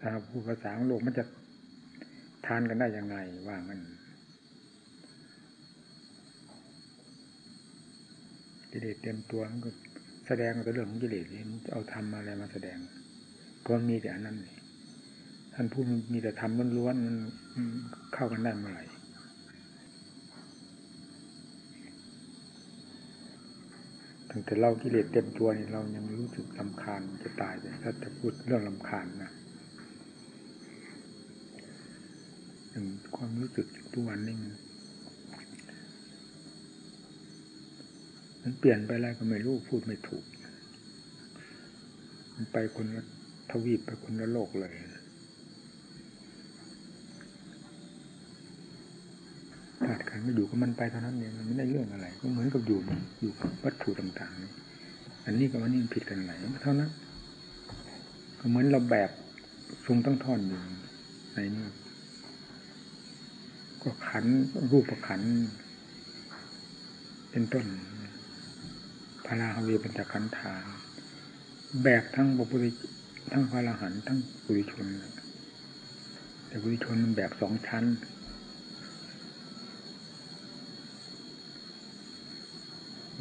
ถ้าพูดภาษาของโลกมันจะทานกันได้ยังไงว่างั้นกิเลสเต็มตัวมันก็แสดงแต่เรื่องของกิเลสนี่เอาทำอะไรมาแสดง ก็มีแต่อันนั้นท่านพูดมีแต่ทำล้วนๆมันเข้ากันได้เมื่อไหร่ ตั้งแต่เรากิเลสเต็มตัวนี่เรายังรู้สึกลำคาญจะตายเลยถ้าจะพูดเรื่องลำคาญนะอย่างความรู้สึกทุกวันนี้มันเปลี่ยนไปอะไรก็ไม่รู้พูดไม่ถูก มันไปคนละทวีปไปคนละโลกเลย ธาตุขันก็อยู่กับมันไปเท่านั้นเองมันไม่ได้เรื่องอะไร ก็เหมือนกับอยู่อยู่กับวัตถุต่างๆนี่อันนี้กับอันนี้ผิดกันไหนเท่านั้นก็เหมือนเราแบบทรงตั้งท่อนอยู่ในนี้ก็ขันรูปขันเป็นต้นพระราหเวเปัญจขันธาแบกทั้งบุรุษทั้งพระราหันทั้งปุริชนแต่ปุริชนมันแบกสองชั้น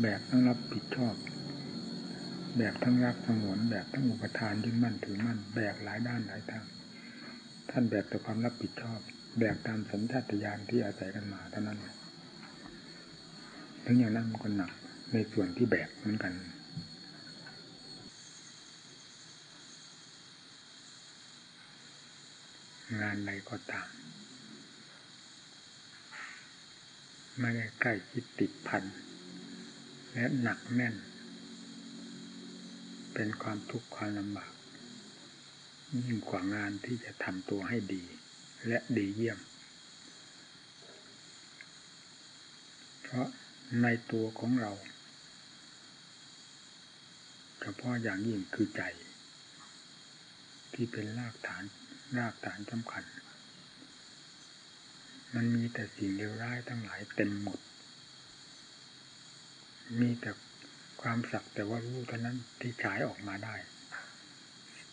แบกทั้งรับผิดชอบ แบกทั้งรักสงวนแบกทั้งอุปทานยึดมั่นถือมั่นแบกหลายด้านหลายทางท่านแบกแต่ความรับผิดชอบ แบกตามสัญชาตญาณที่อาศัยกันมาเท่านั้นถึงอย่างนั้นมันก็หนักในส่วนที่แบกเหมือนกันงานใดก็ตาม ไม่ได้ใกล้คิดติดพัน และหนักแน่น เป็นความทุกข์ความลำบาก ยิ่งกว่างานที่จะทำตัวให้ดี และดีเยี่ยม เพราะในตัวของเราเฉพาะอย่างยิ่งคือใจ ที่เป็นรากฐานรากฐานสำคัญ มันมีแต่สิ่งเลวร้ายทั้งหลายเต็มหมด มีแต่ความสักแต่ว่ารู้เท่านั้นที่ฉายออกมาได้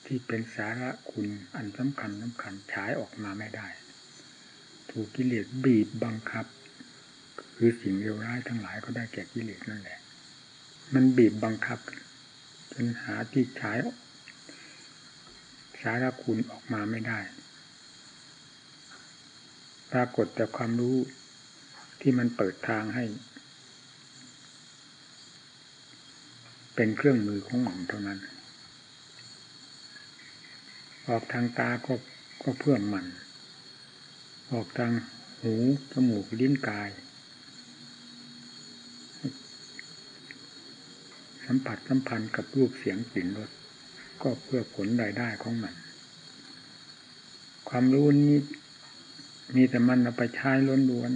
ที่เป็นสาระคุณอันสำคัญสำคัญฉายออกมาไม่ได้ ถูกกิเลสบีบบังคับ คือสิ่งเลวร้ายทั้งหลายก็ได้แก่กิเลสนั่นแหละ มันบีบบังคับจนหาที่ฉายสาระคุณออกมาไม่ได้ ปรากฏแต่ความรู้ที่มันเปิดทางให้ เป็นเครื่องมือของมันเท่านั้น ออกทางตาก็ก็เพื่อมัน ออกทางหูจมูกลิ้นกาย สัมผัสสัมพันธ์กับรูปเสียงกลิ่นรสก็เพื่อผลรายได้ของมัน ความรู้นี้มีแต่มันเอาไปใช้ล้นล้วน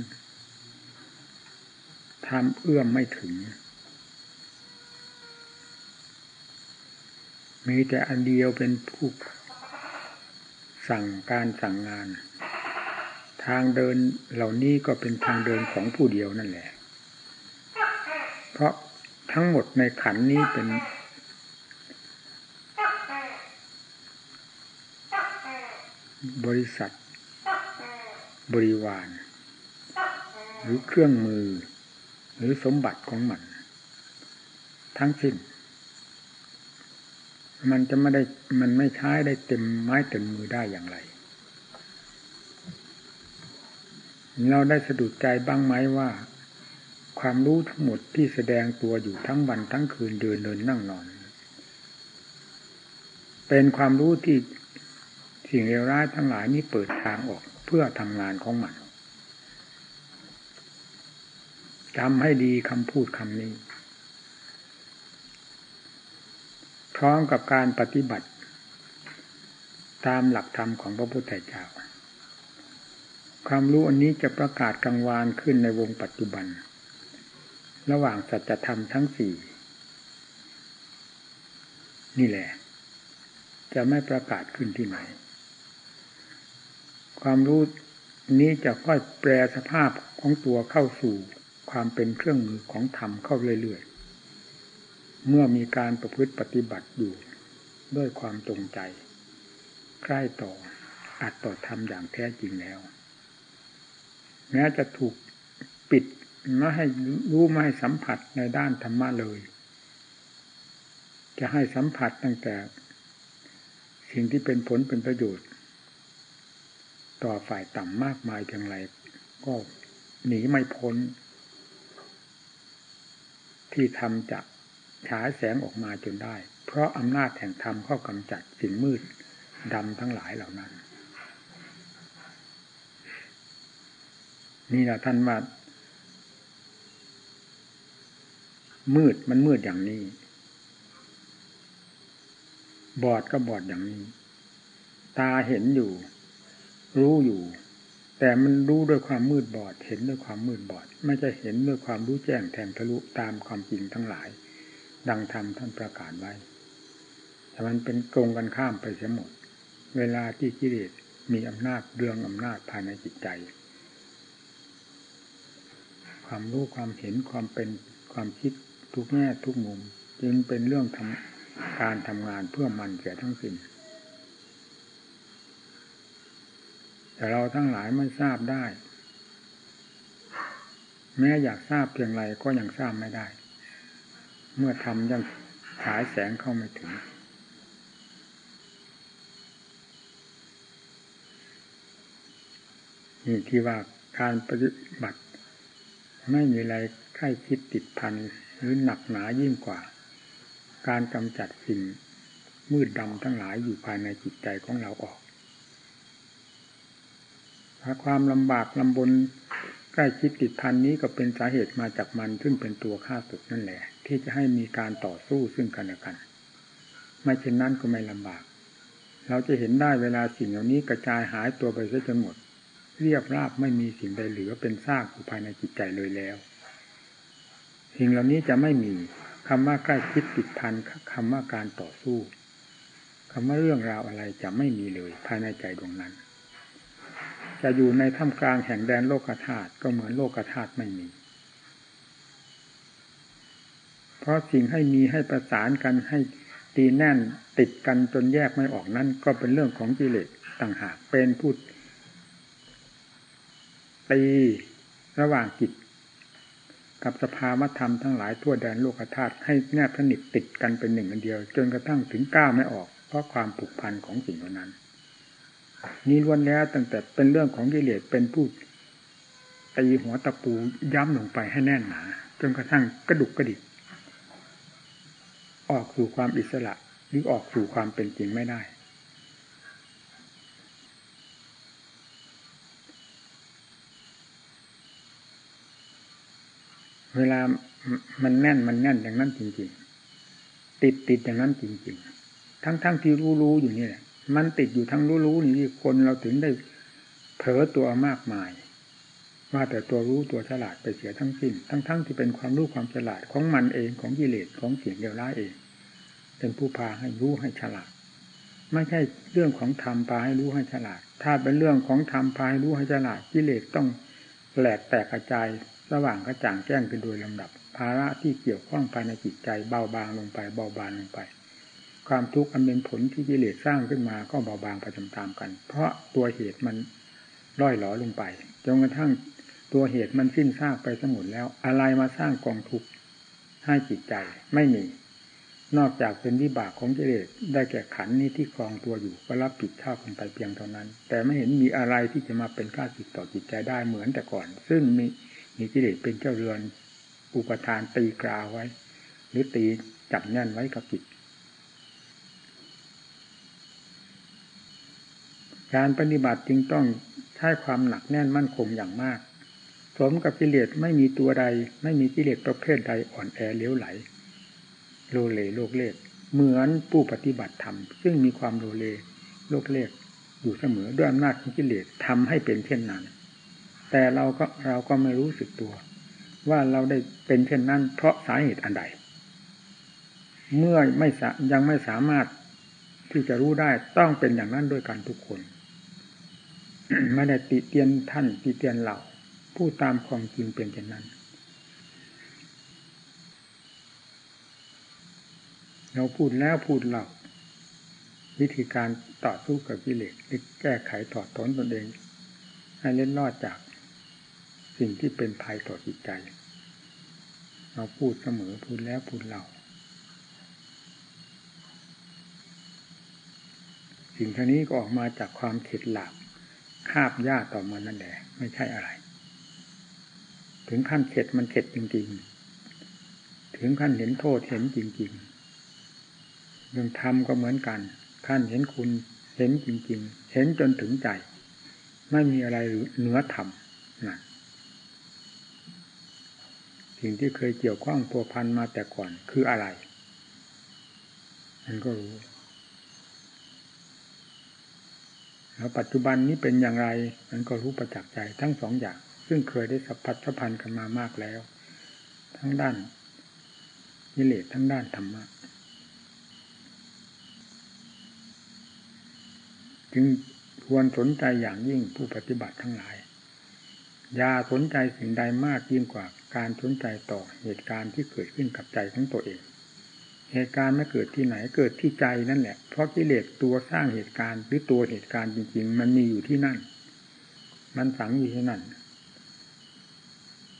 ทำเอื้อมไม่ถึง มีแต่อันเดียวเป็นผู้สั่งการสั่งงาน ทางเดินเหล่านี้ก็เป็นทางเดินของผู้เดียวนั่นแหละ เพราะทั้งหมดในขันนี้เป็น บริษัท บริวาร หรือเครื่องมือ หรือสมบัติของมัน ทั้งสิ้น มันจะไม่ได้มันไม่ใช้ได้เต็มไม้เต็มมือได้อย่างไร เราได้สะดุดใจบ้างไหมว่า ความรู้ทั้งหมดที่แสดงตัวอยู่ทั้งวันทั้งคืนเดินเดินนั่งนอน เป็นความรู้ที่สิ่งเลวร้ายทั้งหลายนี้เปิดทางออกเพื่อทำงานของมันจำให้ดีคำพูดคำนี้ พ ร้อมกับการปฏิบัติ ตามหลักธรรมของพระพุทธเจ้า ความรู้อันนี้จะประกาศกลางวานขึ้นในวงปัจจุบัน ระหว่างสัจธรรมทั้งสี่นี่แหละ จะไม่ประกาศขึ้นที่ไหน ความรู้นี้จะค่อยแปลสภาพของตัวเข้าสู่ความเป็นเครื่องมือของธรรมเข้าเรื่อยๆ เมื่อมีการประพฤติปฏิบัติอยู่ด้วยความจงใจ ใกล้ต่ออาจต่อทำอย่างแท้จริงแล้วแม้จะถูกปิดไม่ให้รู้ไม่ให้สัมผัสในด้านธรรมะเลย จะให้สัมผัสตั้งแต่ สิ่งที่เป็นผลเป็นประโยชน์ ต่อฝ่ายต่ำมากมายเพียงไรก็หนีไม่พ้น ที่ทำจะ ฉายแสงออกมาจนได้ เพราะอำนาจแห่งธรรมเข้ากำจัดสิ่งมืดดำทั้งหลายเหล่านั้น นี่แหละท่านว่ามืดมันมืดอย่างนี้ บอดก็บอดอย่างนี้ ตาเห็นอยู่ รู้อยู่ แต่มันรู้ด้วยความมืดบอด เห็นด้วยความมืดบอด ไม่ใช่เห็นด้วยความรู้แจ้งแทงทะลุตามความจริงทั้งหลาย ดังธรรมท่านประกาศไว้ แต่มันเป็นตรงกันข้ามไปเสียหมด เวลาที่กิเลสมีอำนาจเรื่องอำนาจภายในจิตใจ ความรู้ความเห็นความเป็นความคิดทุกแง่ทุกมุม จึงเป็นเรื่องทำการทำงานเพื่อมันเสียทั้งสิ้นแต่เราทั้งหลายไม่ทราบได้ แม้อยากทราบเพียงไรก็ยังทราบไม่ได้ เมื่อทำยังฉายแสงเข้าไม่ถึง นี่ที่ว่าการปฏิบัติ ไม่มีอะไรใกล้คิดติดพันหรือหนักหนายิ่งกว่า การกำจัดสิ่งมืดดำทั้งหลายอยู่ภายในจิตใจของเราออกถ้าความลำบากลำบนใกล้ชิดติดพันนี้ก็เป็นสาเหตุมาจากมันซึ่งเป็นตัวฆ่าศึกนั่นแหละ ที่จะให้มีการต่อสู้ซึ่งกันและกัน ไม่เช่นนั้นก็ไม่ลำบาก เราจะเห็นได้เวลาสิ่งเหล่านี้กระจายหายตัวไปซะจนหมด เรียบราบไม่มีสิ่งใดเหลือเป็นซากอยู่ภายในจิตใจเลยแล้ว สิ่งเหล่านี้จะไม่มีคำว่าใกล้คิดติดพันคำว่าการต่อสู้คำว่าเรื่องราวอะไรจะไม่มีเลยภายในใจดวงนั้น จะอยู่ในท่ามกลางแห่งแดนโลกธาตุก็เหมือนโลกธาตุไม่มี เพราะสิ่งให้มีให้ประสานกันให้ตีแน่นติดกันจนแยกไม่ออกนั่นก็เป็นเรื่องของกิเลสต่างหากเป็นพูดตีระหว่างจิตกับสภาวธรรมทั้งหลายทั่วแดนโลกธาตุให้แนบสนิทติดกันเป็นหนึ่งอันเดียว จนกระทั่งถึงก้าวไม่ออก เพราะความผูกพันของสิ่งเหล่านั้น นี้ล้วนแล้วตั้งแต่เป็นเรื่องของกิเลสเป็นผู้ตีหัวตะปูย้ำลงไปให้แน่นหนาจนกระทั่งกระดุกกระดิก ออกสู่ความอิสระหรือออกสู่ความเป็นจริงไม่ได้ เวลามันแน่นมันแน่นอย่างนั้นจริง ๆ ติดติดอย่างนั้นจริง ๆ ทั้งๆทที่รู้รู้อยู่นี่แหละมันติดอยู่ทั้งรู้รู้นี่คนเราถึงได้เผลอตัวมากมาย ว่าแต่ตัวรู้ตัวฉลาดไปเสียทั้งสิ้นทั้งๆทที่เป็นความรู้ความฉลาดของมันเองของกิเลสของเสียงเดียวร้ายเอง เป็นผู้พาให้รู้ให้ฉลาด ไม่ใช่เรื่องของธรรมพาให้รู้ให้ฉลาด ถ้าเป็นเรื่องของธรรมพาให้รู้ให้ฉลาดกิเลสต้องแหลกแตกกระจายระหว่างกระจ่างแจ้งขึ้นโดยลำดับ ภาระที่เกี่ยวข้องภายในจิตใจเบาบางลงไปเบาบางลงไป ความทุกข์อันเป็นผลที่กิเลสสร้างขึ้นมาก็เบาบางไปตามๆกัน เพราะตัวเหตุมันร่อยหลอลงไปจนกระทั่ง ตัวเหตุมันสิ้นซากไปสมุนแล้ว อะไรมาสร้างกองทุกข์ให้จิตใจไม่มี นอกจากเป็นวิบากของกิเลสได้แก่ขันนี้ที่ครองตัวอยู่ก็รับผิดชอบกันไปเพียงเท่านั้น แต่ไม่เห็นมีอะไรที่จะมาเป็นข้าศึกต่อจิตใจได้เหมือนแต่ก่อน ซึ่งมีมีกิเลสเป็นเจ้าเรือน อุปาทานตีตราไว้ หรือตีจับแน่นไว้กับจิตการปฏิบัติจึงต้องใช้ความหนักแน่นมั่นคงอย่างมาก สมกับกิเลสไม่มีตัวใด ไม่มีกิเลสประเภทใดอ่อนแอเลี้ยวไหล โลเลโลกเลกเหมือนผู้ปฏิบัติธรรม ซึ่งมีความโลเลโลกเลกอยู่เสมอด้วยอำนาจของกิเลสทำให้เป็นเช่นนั้น แต่เราก็เราก็ไม่รู้สึกตัว ว่าเราได้เป็นเช่นนั้น เพราะสาเหตุอันใด เมื่อไม่ยังไม่สามารถที่จะรู้ได้ต้องเป็นอย่างนั้นด้วยกันทุกคนไม่ได้ติเตียนท่านติเตียนเรา ผู้ตามความจริงเป็นเช่นนั้น เราพูดแล้วพูดเล่าวิธีการต่อสู้กับกิเลสหรือแก้ไขถอดถอนตนเอง ให้เล่นรอดจากสิ่งที่เป็นภัยต่อจิตใจ เราพูดเสมอพูดแล้วพูดเล่าสิ่งท่านี้ก็ออกมาจากความเข็ดหลาบคาบยาต่อมานั่นแหละไม่ใช่อะไร ถึงขั้นเข็ดมันเข็ดจริง ๆ ถึงขั้นเห็นโทษเห็นจริงๆเรื่องธรรมก็เหมือนกัน ขั้นเห็นคุณเห็นจริง ๆ เห็นจนถึงใจ ไม่มีอะไรเหนือธรรมนะสิ่งที่เคยเกี่ยวข้องพัวพันมาแต่ก่อนคืออะไร มันก็รู้แล้วปัจจุบันนี้เป็นอย่างไร มันก็รู้ประจักษ์ใจทั้งสองอย่าง ซึ่งเคยได้สัมผัสสัมพันธ์กันมามากแล้ว ทั้งด้านนิเลศทั้งด้านธรรมะจึงควรสนใจอย่างยิ่งผู้ปฏิบัติทั้งหลาย อย่าสนใจสิ่งใดมากยิ่งกว่าการสนใจต่อเหตุการณ์ที่เกิดขึ้นกับใจของตัวเอง เหตุการณ์ไม่เกิดที่ไหนเกิดที่ใจนั่นแหละ เพราะกิเลสตัวสร้างเหตุการณ์หรือตัวเหตุการณ์จริงๆ มันมีอยู่ที่นั่น มันฝังอยู่ที่นั่น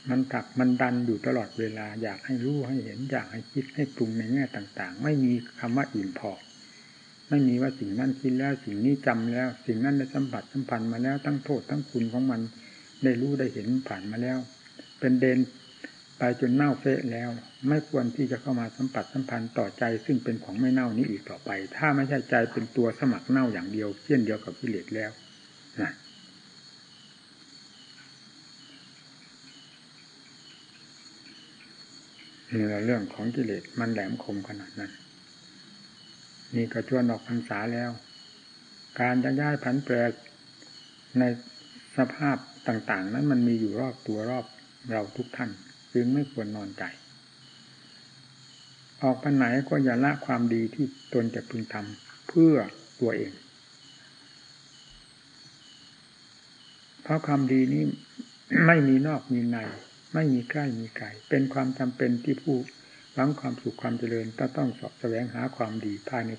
มันถักมันดันอยู่ตลอดเวลา อยากให้รู้ให้เห็นอยากให้คิดให้ปรุงในแง่ต่าง ๆ ไม่มีคำว่าอิ่มพอ ไม่มีว่าสิ่งนั้นคิดแล้วสิ่งนี้จำแล้ว สิ่งนั้นได้สัมผัสสัมพันธ์มาแล้วทั้งโทษทั้งคุณของมันได้รู้ได้เห็นผ่านมาแล้ว เป็นเดนไปจนเน่าเฟะแล้ว ไม่ควรที่จะเข้ามาสัมผัสสัมพันธ์ต่อใจ ซึ่งเป็นของไม่เน่านี้อีกต่อไป ถ้าไม่ใช่ใจเป็นตัวสมัครเน่าอย่างเดียวเช่นเดียวกับกิเลสแล้วนะ นี่แหละเรื่องของกิเลสมันแหลมคมขนาดนั้น นี่ก็ชวนออกพรรษาแล้ว การจะย้ายผันแปรในสภาพต่าง ๆ นั้นมันมีอยู่รอบตัวรอบเราทุกท่าน จึงไม่ควรนอนใจ ออกไปไหนก็อย่าละความดีที่ตนจะพึงทำเพื่อตัวเอง เพราะความดีนี้ไม่มีนอกมีใน ไม่มีใกล้มีไกลเป็นความจำเป็นที่ผู้หวังความสุขความเจริญก็ต้องสอบแสวงหาความดีภายใน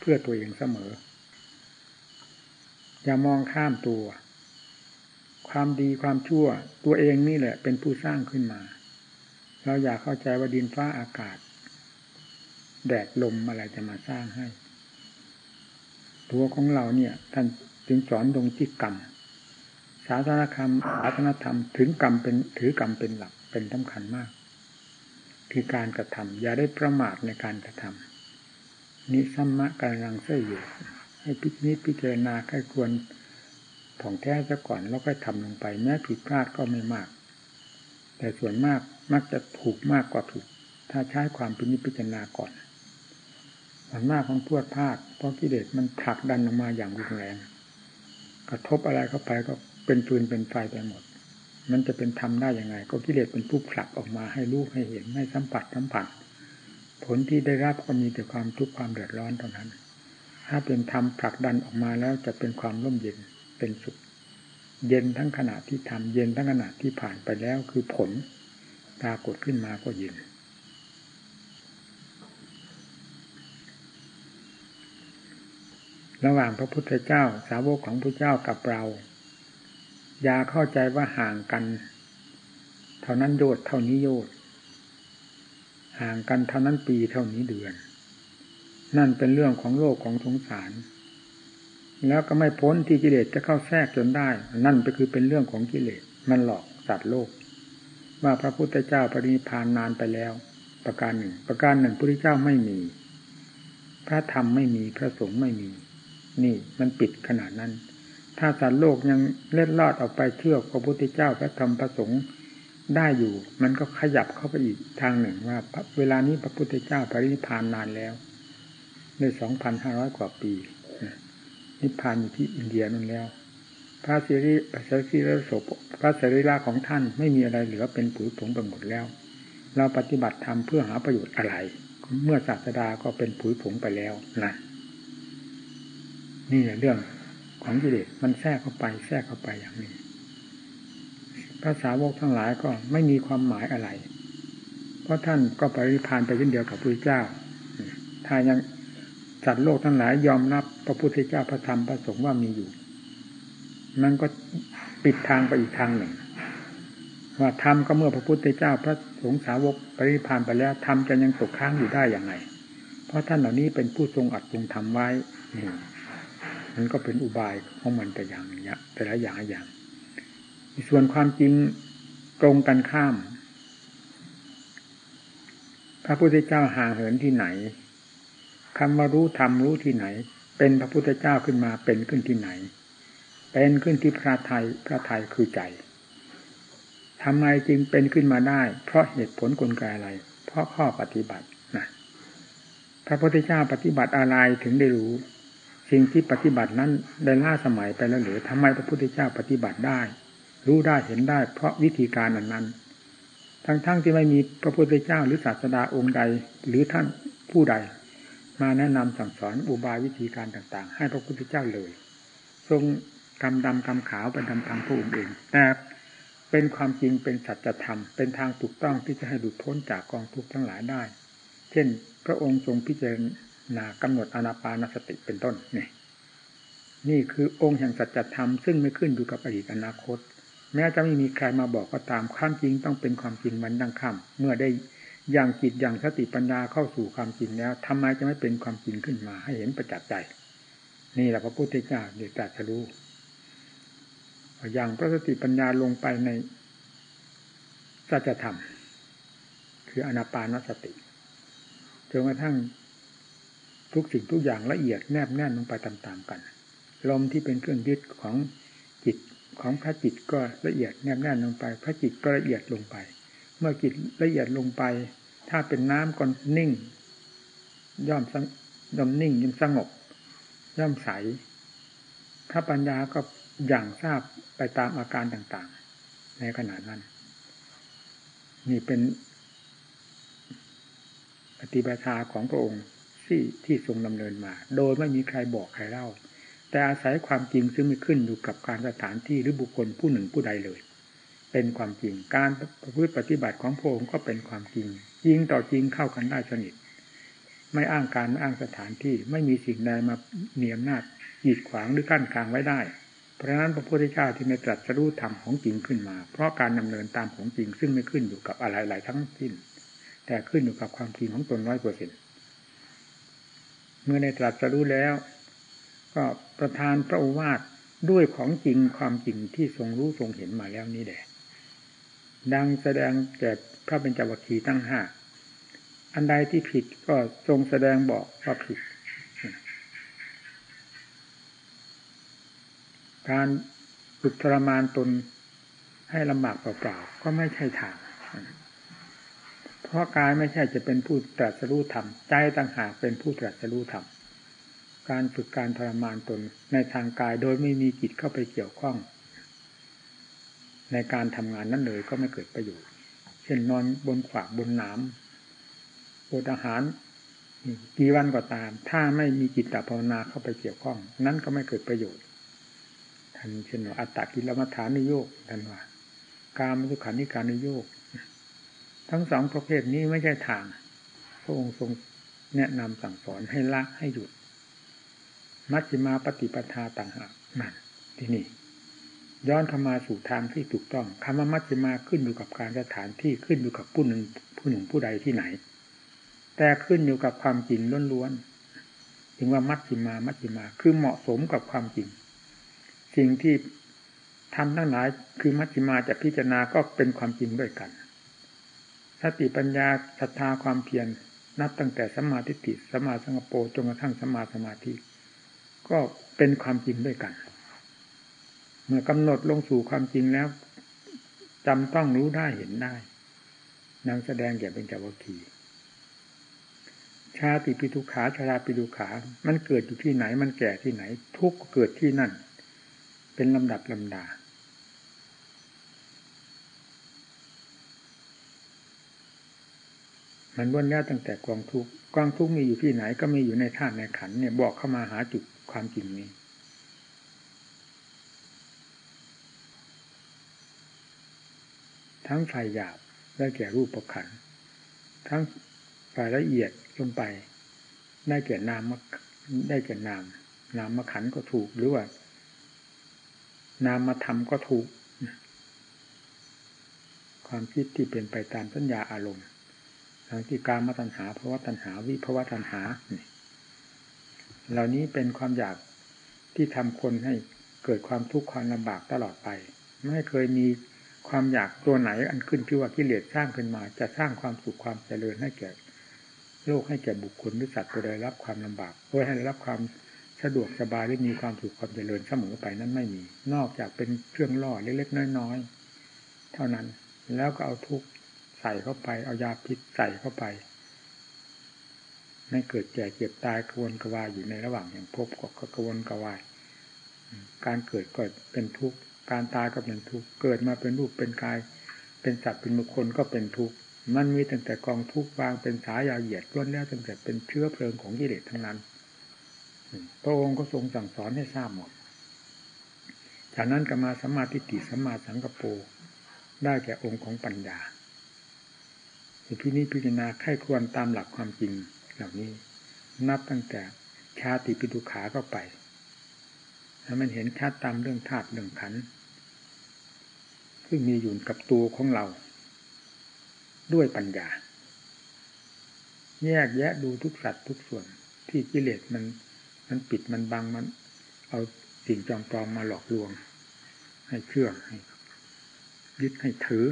เพื่อตัวเองเสมอ อย่ามองข้ามตัว ความดีความชั่ว ตัวเองนี่แหละเป็นผู้สร้างขึ้นมา เราอยากเข้าใจว่าดินฟ้าอากาศ แดดลมอะไรจะมาสร้างให้ ตัวของเราเนี่ยท่านจึงสอนตรงที่กรรม ศาสนาคำศาสนธรรมถึงกรรมเป็นถือกรรมเป็นหลักเป็นสำคัญมาก คือการกระทำอย่าได้ประมาทในการกระทำนิสัมมะกำลังเสื่อยู่ให้พิจิตพิจารณาใครควรถ่องแท้ซะก่อนแล้วก็ทำลงไปแม้ผิดพลาดก็ไม่มาก แต่ส่วนมากมักจะถูกมากกว่าถูกถ้าใช้ความพินิจพิจารณาก่อนมันมากของพวดพลาดเพราะกิเลสมันผลักดันออกมาอย่างรุนแรง กระทบอะไรเข้าไปก็ เป็นปืนเป็นไฟไปหมด มันจะเป็นธรรมได้ยังไง ก็กิเลสเป็นผู้ผลักออกมาให้รู้ให้เห็นให้สัมผัสสัมผัส ผลที่ได้รับก็มีแต่ความทุกข์ความเดือดร้อนเท่านั้น ถ้าเป็นธรรมผลักดันออกมาแล้วจะเป็นความร่มเย็นเป็นสุข เย็นทั้งขณะที่ทำเย็นทั้งขณะที่ผ่านไปแล้วคือผลปรากฏขึ้นมาก็เย็นระหว่างพระพุทธเจ้า สาวกของพระเจ้ากับเรา ย่าเข้าใจว่าห่างกัน เท่านั้นโยดเท่านี้โยดห่างกันเท่านั้นปีเท่านี้เดือน นั่นเป็นเรื่องของโลกของสงสาร แล้วก็ไม่พ้นที่กิเลสจะเข้าแทรกจนได้ นั่นก็คือเป็นเรื่องของกิเลสมันหลอกสัตว์โลก ว่าพระพุทธเจ้าปรินิพานนานไปแล้ว ประการหนึ่ง ประการหนึ่งพระพุทธเจ้าไม่มี พระธรรมไม่มีพระสงฆ์ไม่มี นี่มันปิดขนาดนั้น ถ้าสัตว์โลกยังเล็ดลอดออกไปเชื่อพระพุทธเจ้าพระธรรมพระสงฆ์ได้อยู่ มันก็ขยับเข้าไปอีกทางหนึ่งว่าเวลานี้พระพุทธเจ้าปรินิพานนานแล้วในสองพันห้าร้อยกว่าปี นิพพานอยู่ที่อินเดียนั่นแล้ว พระสิริพระสิริโสพระสรีระของท่านไม่มีอะไรเหลือเป็นปุ๋ยผงไปหมดแล้ว เราปฏิบัติธรรมเพื่อหาประโยชน์อะไร เมื่อศาสดาก็เป็นปุ๋ยผงไปแล้วนะนี่เรื่อง ของกิเลสมันแทรกเข้าไป แทรกเข้าไปอย่างนี้ภาษาวกทั้งหลายก็ไม่มีความหมายอะไร เพราะท่านก็ปริพานไปเช่นเดียวกับพระเจ้า ถ้ายังสัตว์โลกทั้งหลายยอมรับพระพุทธเจ้าพระธรรมพระสงฆ์ว่ามีอยู่มันก็ปิดทางไปอีกทางหนึ่ง ว่าธรรมก็เมื่อพระพุทธเจ้าพระสงฆ์สาวกปริพานไปแล้วธรรมจะยังตกค้างอยู่ได้อย่างไรเพราะท่านเหล่านี้เป็นผู้ทรงอัดทรงทำไว้ มันก็เป็นอุบายของมันแต่อย่างนี้แต่ละอย่างอย่างส่วนความจริงตรงกันข้าม พระพุทธเจ้าห่างเหินที่ไหนคำว่ารู้ธรรมรู้ที่ไหน เป็นพระพุทธเจ้าขึ้นมาเป็นขึ้นที่ไหน เป็นขึ้นที่พระไทยพระไทยคือใจทำไมจึงเป็นขึ้นมาได้ เพราะเหตุผลกลไกอะไร เพราะข้อปฏิบัตินะพระพุทธเจ้าปฏิบัติอะไรถึงได้รู้ สิ่งที่ปฏิบัตินั้นได้ล่าสมัยไปแล้วหรือทำไมพระพุทธเจ้าปฏิบัติได้ รู้ได้เห็นได้ เพราะวิธีการอันนั้น ทั้งๆทที่ไม่มีพระพุทธเจ้าหรือศาสดาองค์ใด หรือท่านผู้ใด มาแนะนำสั่งสอนอุบายวิธีการต่างๆ ให้พระพุทธเจ้าเลย ทรงกำดำกำขาวเป็นดำทางพระองค์เองแต่เป็นความจริงเป็นสัจธรรม เป็นทางถูกต้องที่จะให้หลุดพ้นจากกองทุกข์ทั้งหลายได้ เช่น พระองค์ทรงพิจารณา กำหนดอนาปานสติเป็นต้นนี่นี่คือองค์แห่งสัจธรรมซึ่งไม่ขึ้นอยู่กับอดีตอนาคต แม้จะไม่มีใครมาบอกก็ตามความจริงต้องเป็นความจริงมันดังคำเมื่อได้อย่างจิตอย่างสติปัญญาเข้าสู่ความจริงแล้วทำไมจะไม่เป็นความจริงขึ้นมา ให้เห็นประจักษ์ใจ นี่แหละพระพุทธเจ้าเดี๋ยวตรัสรู้อย่างพระสติปัญญาลงไปในสัจธรรม คืออนาปานสติจนกระทั่ง ทุกสิ่งทุกอย่างละเอียดแนบแน่นลงไปตามๆกัน ลมที่เป็นเครื่องยึดของจิตของพระจิตก็ละเอียดแนบแน่นลงไป พระจิตก็ละเอียดลงไป เมื่อจิตละเอียดลงไป ถ้าเป็นน้ำก็นิ่ง ย่อมย่อมนิ่งย่อมสงบ ย่อมใสพระปัญญาก็อย่างทราบไปตามอาการต่างๆ ในขณะนั้น นี่เป็นปฏิบัติของพระองค์ ที่ที่ทรงดำเนินมา โดยไม่มีใครบอกใครเล่า แต่อาศัยความจริงซึ่งไม่ขึ้นอยู่กับการสถานที่หรือบุคคลผู้หนึ่งผู้ใดเลย เป็นความจริงการประพฤติปฏิบัติของพระองค์ก็เป็นความจริงยิงต่อจริงเข้ากันได้สนิทไม่อ้างการไม่อ้างสถานที่ไม่มีสิ่งใดมาเหนียมนาจหยีดขวางหรือกั้นกลางไว้ได้ เพราะฉะนั้นพระพุทธเจ้าที่ในตรัสรู้ธรรมของจริงขึ้นมา เพราะการดำเนินตามของจริงซึ่งไม่ขึ้นอยู่กับอะไรหลายทั้งสิ้น แต่ขึ้นอยู่กับความจริงของตนร้อยเปอร์เซ็นต์ เมื่อในตรัสรู้แล้ว ก็ประทานพระโอวาทด้วยของจริงความจริงที่ทรงรู้ทรงเห็นมาแล้วนี้แหละดังแสดงแก่พระเป็นจวัคคีตั้งห้าอันใดที่ผิดก็ทรงแสดงบอกว่าผิด การฝึกทรมานตนให้ลำบากเปล่าๆก็ไม่ใช่ทาง เพราะกายไม่ใช่จะเป็นผู้ตรัสรู้ธรรมใจต่างหากเป็นผู้ตรัสรู้ธรรมการฝึกการทรมานตนในทางกายโดยไม่มีจิตเข้าไปเกี่ยวข้อง ในการทำงานนั้นเลยก็ไม่เกิดประโยชน์ เช่นนอนบนขวากบนหนามอดอาหารกี่วันก็ตาม ถ้าไม่มีจิตตภาวนาเข้าไปเกี่ยวข้อง นั้นก็ไม่เกิดประโยชน์ท่านเช่นว่าอัตตกิลมัฐานิโยกท่านว่า การมสุขานิการนิโยก ทั้งสองประเภทนี้ไม่ใช่ทาง พระองค์ทรงแนะนำสั่งสอนให้ละให้หยุด มัชฌิมาปฏิปทาต่างหากนั่นที่นี่ ย้อนเข้ามาสู่ทางที่ถูกต้องคำว่ามัชฌิมาขึ้นอยู่กับการสถานที่ขึ้นอยู่กับผู้หนึ่งผู้หนึ่งผู้ใดที่ไหน แต่ขึ้นอยู่กับความจริงล้วนๆถึงว่ามัชฌิมามัชฌิมา คือเหมาะสมกับความจริง สิ่งที่ทำทั้งหลายคือมัชฌิมาจะพิจารณาก็เป็นความจริงด้วยกัน สติปัญญาศรัทธาความเพียรนับตั้งแต่สมาธิติสมาสังโปจนกระทั่งสมาสมาธิ ก็เป็นความจริงด้วยกัน เมื่อกำหนดลงสู่ความจริงแล้วจำต้องรู้ได้เห็นได้นางแสดงแก่เป็นจาวคีชาติปิทุขาชาราปิทุขา มันเกิดอยู่ที่ไหน มันแก่ที่ไหน ทุกเกิดที่นั่น เป็นลำดับลำดา มันวนแล้วตั้งแต่กองทุกกองทุกมีอยู่ที่ไหนก็มีอยู่ในธาตุในขันเนี่ยบอกเข้ามาหาจุดความจริงนี้ทั้งฝ่ายหยาบได้แก่รูปประขัน ทั้งฝ่ายละเอียดลงไป ได้แก่นามได้แก่นาม นามมาขันก็ถูกหรือว่า นามมาทำก็ถูก ความคิดที่เป็นไปตามสัญญาอารมณ์ ที่การมาตัญหาภาวะตัญหาวิภาวะตัญหาเหล่านี้เป็นความอยากที่ทำคนให้เกิดความทุกข์ความลำบากตลอดไป ไม่เคยมีความอยากตัวไหนอันขึ้นชื่อว่ากิเลสสร้างขึ้นมา จะสร้างความสุขความเจริญให้แก่โลกให้แก่บุคคลหรือสัตว์ตัวใดรับความลำบากเพื่อให้ได้รับความสะดวกสบายหรือมีความสุขความเจริญเสมอไปนั้นไม่มี นอกจากเป็นเครื่องล่อเล็กๆน้อยๆเท่านั้น แล้วก็เอาทุกข์ ส่เข้าไป เอายาพิษใส่เข้าไปไม่เกิดแก่เจ็บตายกวนกวายอยู่ในระหว่างอย่างพบก็กวนกวายการเกิดก็เป็นทุกข์การตายก็เป็นทุกข์เกิดมาเป็นรูปเป็นกาย เป็นสัตว์เป็นบุคคลก็เป็นทุกข์มันมีตั้งแต่กองทุกข์วางเป็นสายยาเหยียดล้วนแล้วตั้งแต่เป็นเชื้อเพลิงของกิเลสทั้งนั้นพระองค์ก็ทรงสั่งสอนให้ทราบหมดจากนั้นก็มาสัมมาทิฏฐิสัมมาสังกปรได้แก่องค์ของปัญญา ที่นี้พิจารณาไข้ควรตามหลักความจริงเหล่านี้ นับตั้งแต่ชาติปิดุขาเข้าไป แล้วมันเห็นชัดตามเรื่องธาตุเรื่องขันซึ่งมีอยู่กับตัวของเรา ด้วยปัญญา แยกแยะดูทุกสัตว์ทุกส่วน ที่กิเลสมัน มันปิดมันบังมัน เอาสิ่งจอมปลอมมาหลอกลวง ให้เชื่อให้ยึดให้ถือ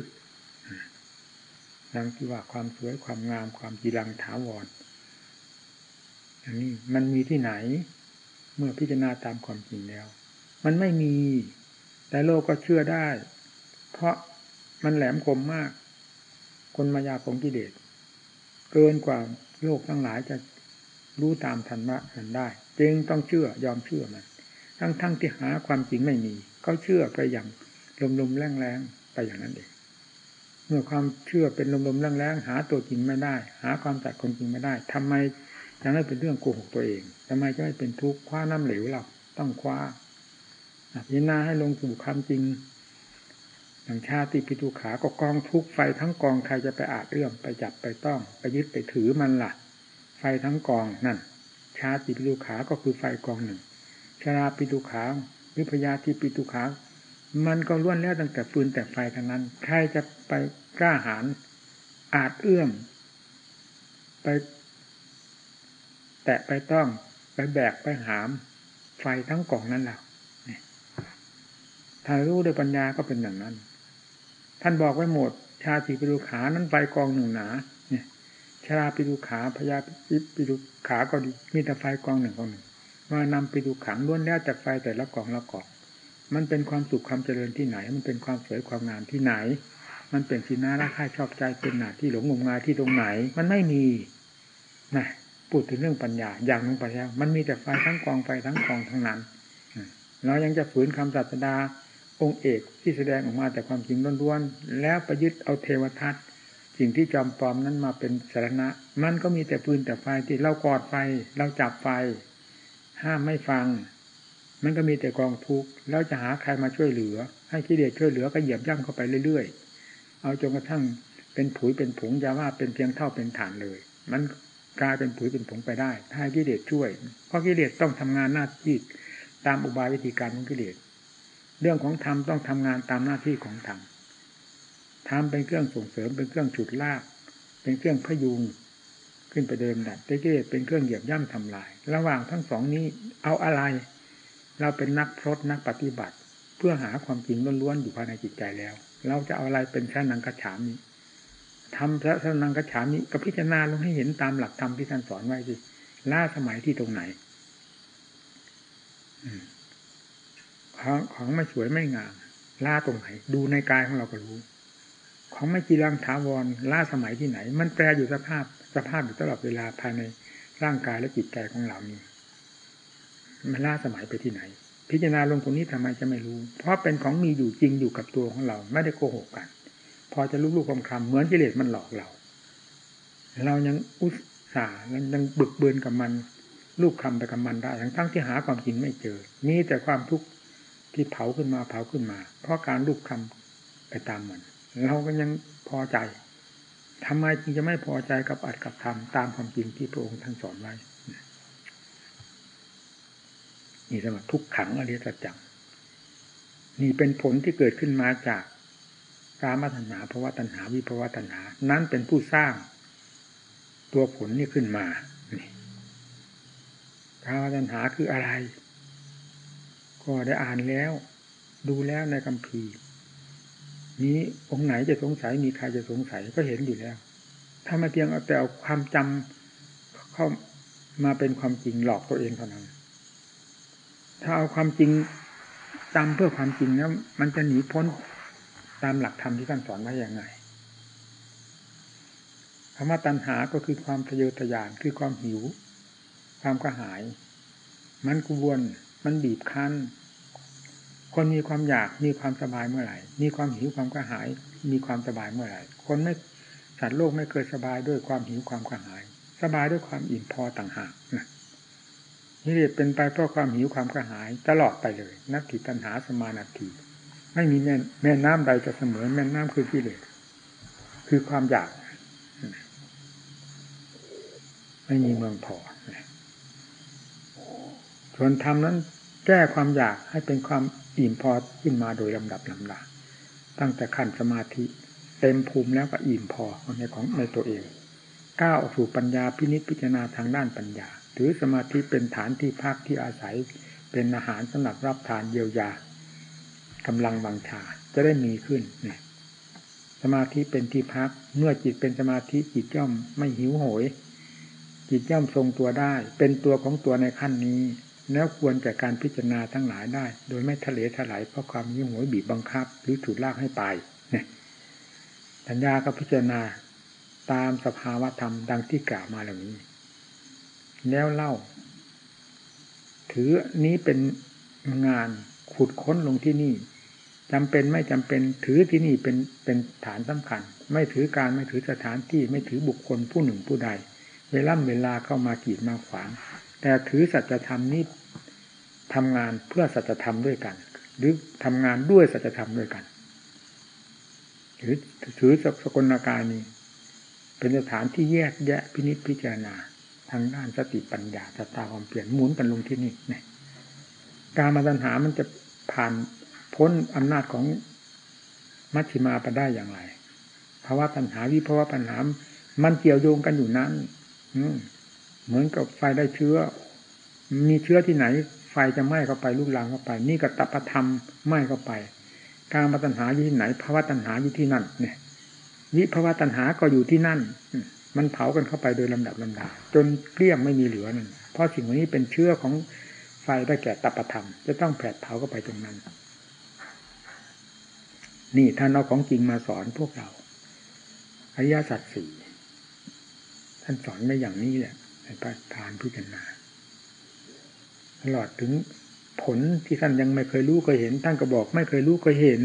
ดังที่ว่าความสวยความงามความจีรังถาวรอันนี้มันมีที่ไหน เมื่อพิจารณาตามความจริงแล้ว มันไม่มี แต่โลกก็เชื่อได้ เพราะมันแหลมคมมาก คนมายาของกิเลสเกินกว่าโลกทั้งหลายจะรู้ตามธรรมะนั้นได้ จึงต้องเชื่อยอมเชื่อมัน ทั้งทั้งที่หาความจริงไม่มี ก็เชื่อไปอย่างลมๆแรงๆไปอย่างนั้นเอง เมื่อความเชื่อเป็นลมๆแรงๆหาตัวจริงไม่ได้ หาความจัดคนจริงไม่ได้ทำไมจะไม่เป็นเรื่องโกหกตัวเองทำไมจะไม่เป็นทุกข์คว้าน้ำเหลวเราต้องคว้าพิจารณาให้ลงสู่ความจริงอย่างชาติปิทุขาก็กองทุกไฟทั้งกองใครจะไปอาจเอื้อมไปจับไปต้อง ไปยึดไปถือมันละ่ะ ไฟทั้งกองนั่น ชาติปิทุขาก็คือไฟกองหนึ่งชราปิทุขาหรือพยาธิปิทุขา มันก็ล้วนแล้วตั้งแต่ฟืนแต่ไฟทั้งนั้น ใครจะไปกล้าหาญอาจเอื้อม ไป แตะไปต้อง ไปแบกไปหาม ไฟทั้งกล่องนั้นแหละถ้ารู้ด้วยปัญญาก็เป็นอย่างนั้น ท่านบอกไว้หมด ชาติปิดุขานั้นไฟกองหนึ่งหนาเนี่ยชาลาปิดุขาพยาปิดุขาก็ดีมีแต่ไฟกองหนึ่งกองหนึ่งมานำปิดุขังล้วนแล้วจากไฟแต่ละกองละกอง มันเป็นความสุขความเจริญที่ไหน มันเป็นความสวยความงามที่ไหน มันเป็นสินาราค่าชอบใจเป็นหนาที่หลงงมงายที่ตรงไหน มันไม่มีนะพูดถึงเรื่องปัญญาอย่างลงไปแล้ว มันมีแต่ไฟทั้งกองไฟทั้งกองทั้งนั้นเรายังจะฝืนคำศาสดาองค์เอกที่แสดงออกมาแต่ความจริงล้วนๆแล้วประยุทธ์เอาเทวทัตสิ่งที่จอมปลอมนั้นมาเป็นสาระมันก็มีแต่ปืนแต่ไฟที่เรากอดไฟเราจับไฟ ห้ามไม่ฟัง มันก็มีแต่กองทุกข์แล้วจะหาใครมาช่วยเหลือ ให้กิเลสช่วยเหลือก็เหยียบย่ำเข้าไปเรื่อยๆ เอาจนกระทั่งเป็นผุยเป็นผงยาว่าเป็นเพียงเท่าเป็นฐานเลย มันกลายเป็นปุ๋ยเป็นผงไปได้ ถ้ากิเลสช่วย เพราะกิเลสต้องทำงานหน้าที่ตามอุบายวิธีการของกิเลส เรื่องของธรรมต้องทำงานตามหน้าที่ของธรรม ธรรมเป็นเครื่องส่งเสริมเป็นเครื่องฉุดลาก เป็นเครื่องพยุงขึ้นไปเดิมดัดแต่กิเลสเป็นเครื่องเหยียบย่ำทำลาย ระหว่างทั้งสองนี้เอาอะไร เราเป็นนักพรตนักปฏิบัติ เพื่อหาความจริงล้วนๆอยู่ภายในจิตใจแล้ว เราจะเอาอะไรเป็นแค่นังกระฉามนี้ทำพระสนังกระฉามิก็พิจารณาลงให้เห็นตามหลักธรรมที่ท่านสอนไว้สิล่าสมัยที่ตรงไหนของของไม่สวยไม่งามล่าตรงไหน ดูในกายของเราก็รู้ ของไม่จีรังถาวรล่าสมัยที่ไหน มันแปรอยู่สภาพสภาพอยู่ตลอดเวลาภายในร่างกายและจิตใจของเรานี่ มันล่าสมัยไปที่ไหน พิจารณาลงตรงนี้ทำไมจะไม่รู้ เพราะเป็นของมีอยู่จริงอยู่กับตัวของเรา ไม่ได้โกหกกัน พอจะลูกๆคำคำเหมือนกิเลสมันหลอกเรา เรายังอุตส่าห์ยังบึกเบือนกับมัน ลูกคำไปกับมันได้ ทั้งทั้งที่หาความจริงไม่เจอ มีแต่ความทุกข์ที่เผาขึ้นมาเผาขึ้นมา เพราะการลูกคำไปตามมัน เราก็ยังพอใจทำไมจึงจะไม่พอใจกับอัดกับทำตามความจริงที่พระองค์ท่านสอนไว้ นี่สมทุกขังอริยสัจจังนี่เป็นผลที่เกิดขึ้นมาจากกามตัณหาภาวะตัณหาวิภาวะตัณหา นั้นเป็นผู้สร้าง ตัวผลนี่ขึ้นมานี่กามตัณหาคืออะไร ก็ได้อ่านแล้ว ดูแล้วในคำพีนี้องค์ไหนจะสงสัยมีใครจะสงสัยก็เห็นอยู่แล้ว ถ้ามาเพียงเอาแต่เอาความจำเข้ามาเป็นความจริงหลอกตัวเองเท่านั้น ถ้าเอาความจริงจำเพื่อความจริงแล้วมันจะหนีพ้นตามหลักธรรมที่ท่านสอนไว้อย่างไงคำว่าตัณหาก็คือความทะเยอทะยานคือความหิว ความกระหาย มันกวนมันบีบคั้น คนมีความอยากมีความสบายเมื่อไหร่ มีความหิวความกระหาย มีความสบายเมื่อไหร่ คนไม่สัตว์โลกไม่เคยสบายด้วยความหิวความกระหาย สบายด้วยความอิ่มพอต่างหากนี่ เรียกเป็นไปเพราะความหิวความกระหายตลอดไปเลย นักถิตัณหาสมานาทีไม่มีแม่แม่น้ำใดจะเสมอแม่น้ำคือกิเลสคือความอยาก ไม่มีเมืองพอส่วนธรรมนั้นแก้ความอยากให้เป็นความอิ่มพอขึ้นมาโดยลำดับลำดาตั้งแต่ขั้นสมาธิ เต็มภูมิแล้วก็อิ่มพอในของในตัวเองก้าวสู่ปัญญาพินิจพิจารณาทางด้านปัญญา ถือสมาธิเป็นฐานที่พักที่อาศัยเป็นอาหารสำหรับรับทานเยียวยากำลังวังชาจะได้มีขึ้นเนี่ยสมาธิเป็นที่พัก เมื่อจิตเป็นสมาธิจิตย่อมไม่หิวโหย จิตย่อมทรงตัวได้ เป็นตัวของตัวในขั้นนี้ แล้วควรแก่การพิจารณาทั้งหลายได้ โดยไม่ทะเลถลายเพราะความหิวโหยบีบบังคับ หรือถูกลากให้ไปเนี่ยปัญญาก็พิจารณาตามสภาวะธรรมดังที่กล่าวมาเหล่านี้ แล้วเล่า ถือนี้เป็นงานขุดค้นลงที่นี่จำเป็นไม่จำเป็นถือที่นี่เป็นเป็นฐานสำคัญ ไม่ถือการไม่ถือสถานที่ไม่ถือบุคคลผู้หนึ่งผู้ใด เวลาเวลาเข้ามากีดมาขวาง แต่ถือสัจธรรมนี้ทำงานเพื่อสัจธรรมด้วยกัน หรือทำงานด้วยสัจธรรมด้วยกันถือถือสกลนาการนี้เป็นสถานที่แยกแยะพินิจพิจารณา ทางด้านสติปัญญาสตาความเปลี่ยนหมุนกันลงที่นี่นี่ยการมาตัญหามันจะผ่านพ้นอำนาจของมัชฌิมาไปได้อย่างไรภาวะปัญหาวิภาวะปัญหา มันเกี่ยวโยงกันอยู่นั้นเหมือนกับไฟได้เชื้อ มีเชื้อที่ไหน ไฟจะไหม้เข้าไปลุกลามเข้าไป นี่ก็ตัปธรรมไหม้เข้าไป การมาตัญหาอยู่ที่ไหนภาวะตัญหาอยู่ที่นั่น เนี่ย วิภาวะตัญหาก็อยู่ที่นั่น มันเผากันเข้าไปโดยลำดับลำดาจนเกลี้ยงไม่มีเหลือนั่นเพราะสิ่งเหล่านี้เป็นเชื้อของไฟได้แก่ตัปธรรม จะต้องแผดเผาเข้าไปตรงนั้น นี่ท่านเอาของจริงมาสอนพวกเราอริยสัจสี่ท่านสอนไม่อย่างนี้แหละในพระทานพิจารณาตลอดถึงผลที่ท่านยังไม่เคยรู้เคยเห็น ท่านก็บอกไม่เคยรู้เคยเห็น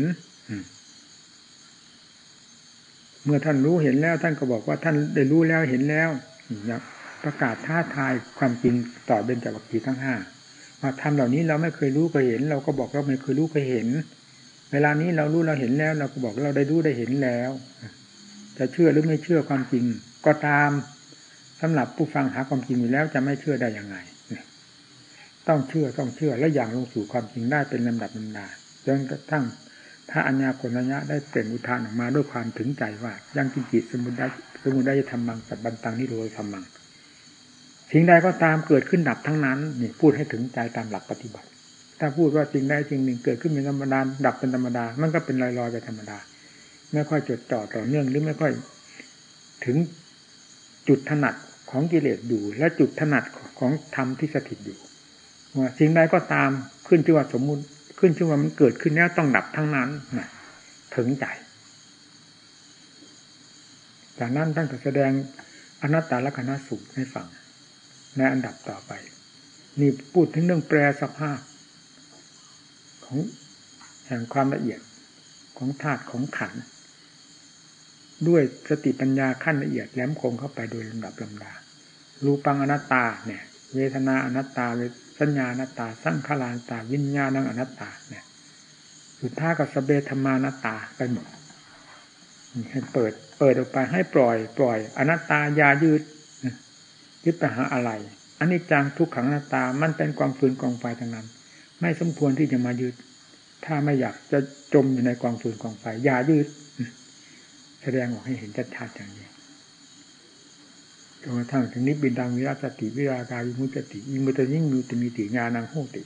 เมื่อท่านรู้เห็นแล้วท่านก็บอกว่าท่านได้รู้แล้วเห็นแล้วประกาศท้าทายความจริงต่อเบญจวัคคีย์ทั้งห้าว่าทำเหล่านี้เราไม่เคยรู้เคยเห็น เราก็บอกเราไม่เคยรู้เคยเห็น เวลานี้เรารู้เราเห็นแล้ว เราก็บอกเราได้รู้ได้เห็นแล้ว จะเชื่อหรือไม่เชื่อความจริง ก็ตามสำหรับผู้ฟังหาความจริงอยู่แล้วจะไม่เชื่อได้ยังไงต้องเชื่อต้องเชื่อและอย่างลงสู่ความจริงได้เป็นลำดับลำดาจนกระทั่ง ถ้าอัญญาโกนัญญะได้เปล่งอุทานออกมาด้วยความถึงใจว่ายังกิจิตสมุทัยสมุทัยจะทำมังสับบันตังนิโรธธรรมังสิ่งใดก็ตามเกิดขึ้นดับทั้งนั้นนี่พูดให้ถึงใจตามหลักปฏิบัติ ถ้าพูดว่าสิ่งใดสิ่งหนึ่งเกิดขึ้นเป็นธรรมดาดับเป็นธรรมดา มันก็เป็นลอยๆไปธรรมดา ไม่ค่อยจดจ่อต่อเนื่องหรือไม่ค่อย ถึงจุดถนัดของกิเลสอยู่ และจุดถนัดของธรรมที่สถิตอยู่ว่าสิ่งใดก็ตามขึ้นชื่ว่าสมมุติ ขึ้นชื่อว่ามันเกิดขึ้นแล้วต้องดับทั้งนั้นนะถึงใจ จากนั้นท่านก็แสดงอนัตตาลักษณะสุขให้ฟัง ในอันดับต่อไป นี่พูดถึงเรื่องแปรสภาพ ของแห่งความละเอียดของธาตุของขัน ด้วยสติปัญญาขั้นละเอียดแหลมคมเข้าไปโดยลำดับลำดารูปังอนัตตาเนี่ย เวทนาอนัตตาเว สัญญาอนัตตา สังขารอนัตา วิญญาณังอนัตตาเนี่ยสุดท้ายกับสเบธรรมานัตตาไปหมดให้เปิด เปิดออกไปให้ปล่อย ปล่อย อนัตตายายืดยึดไปหาอะไรอันนี้จังทุกขังอนัตตา มันเป็นกองฟืนกองไฟทั้งนั้น ไม่สมควรที่จะมายึดถ้าไม่อยากจะจมอยู่ในกองฟืนกองไฟอย่ายืด แสดงออกให้เห็นชัดๆอย่างนี้ จนกระทั่งถึงนี้บินดังวิราสติวิราการวิมุตติอิมุตยิ่งมีตมีติญาณังโหติ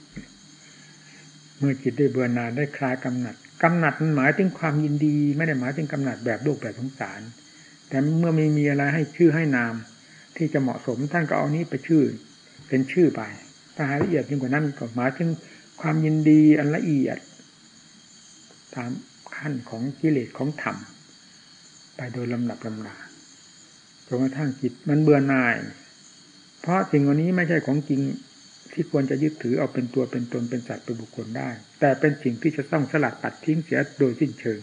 เมื่อจิตได้เบื่อหน่ายได้คลายกำหนัดกำหนัดมันหมายถึงความยินดี ไม่ได้หมายถึงกำหนัดแบบโลกแบบสงสาร แต่เมื่อไม่มีอะไรให้ชื่อให้นาม ที่จะเหมาะสมท่านก็เอานี้ไปชื่อ เป็นชื่อไปถ้าหาละเอียดยิ่งกว่านั้นก็หมายถึงความยินดีอันละเอียด ตามขั้นของกิเลสของธรรมไปโดยลำดับลำดา นกระทั่งจิตมันเบื่อหน่าย เพราะสิ่งอันนี้ไม่ใช่ของจริงที่ควรจะยึดถือเอาเป็นตัวเป็นตนเป็นสัตว์เป็นบุคคลได้ แต่เป็นสิ่งที่จะต้องสลัดตัดทิ้งเสียโดยสิ้นเชิง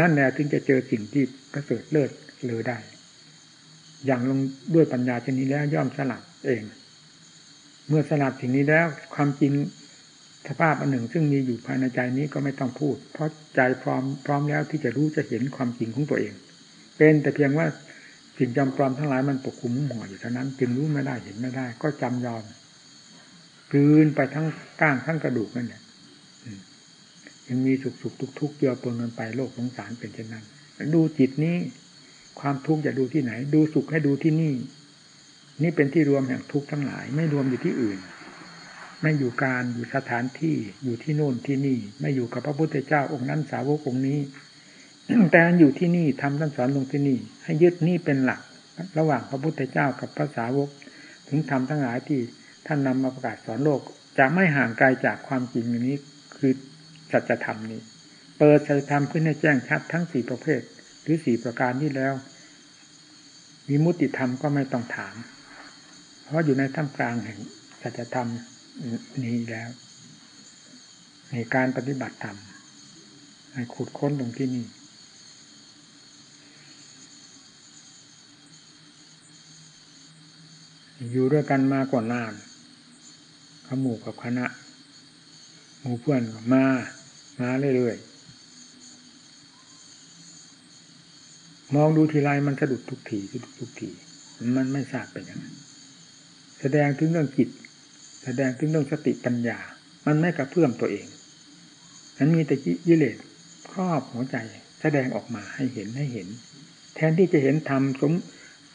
นั่นแหละถึงจะเจอสิ่งที่ประเสริฐเลิศเลยได้ อย่างลงด้วยปัญญาชนิดแล้วย่อมสลัดเอง เมื่อสลัดสิ่งนี้แล้วความจริงสภาพอันหนึ่งซึ่งมีอยู่ภายในใจนี้ก็ไม่ต้องพูด เพราะใจพร้อมพร้อมแล้วที่จะรู้จะเห็นความจริงของตัวเอง เป็นแต่เพียงว่า สิ่งจำปลอมทั้งหลายมันปกคลุมหัวอยู่เท่านั้นจึงรู้ไม่ได้เห็นไม่ได้ ก็จำยอมกลืนไปทั้งก้างทั้งกระดูกนั่นแหละยังมีสุขสุขทุกทุกเกี่ยวปนกันไปโลกสงสารเป็นเช่นนั้น ดูจิตนี้ ความทุกข์จะดูที่ไหน ดูสุขให้ดูที่นี่ นี่เป็นที่รวมแห่งทุกข์ทั้งหลาย ไม่รวมอยู่ที่อื่น ไม่อยู่การอยู่สถานที่อยู่ที่โน่นที่นี่ ไม่อยู่กับพระพุทธเจ้าองค์นั้นสาวกองค์นี้ แต่อยู่ที่นี่ทำท่านสอนลงที่นี่ ให้ยึดนี่เป็นหลัก ระหว่างพระพุทธเจ้ากับพระสาวก ถึงทำทั้งหลายที่ท่านนำมาประกาศสอนโลก จะไม่ห่างไกลจากความจริงนี้คือสัจธรรมนี้ เปิดสัจธรรมขึ้นให้แจ้งชัดทั้งสี่ประเภท หรือสี่ประการนี้แล้วมีมุติธรรมก็ไม่ต้องถาม เพราะอยู่ในท่ามกลางแห่งสัจธรรมนี้แล้วในการปฏิบัติธรรมให้ขุดค้นตรงที่นี่ อยู่ด้วยกันมากว่านานขมูกับคณะหมู่เพื่อนมา มาเรื่อยๆมองดูทีไรมันสะดุดทุกทีสะดุดทุกทีมันไม่ทราบเป็นยังไงแสดงถึงเรื่องจิต แสดงถึงเรื่องสติปัญญา มันไม่กระเพื่อมตัวเองนั้นมีแต่ยิเลสครอบหัวใจ แสดงออกมาให้เห็นให้เห็น แทนที่จะเห็นธรรมสม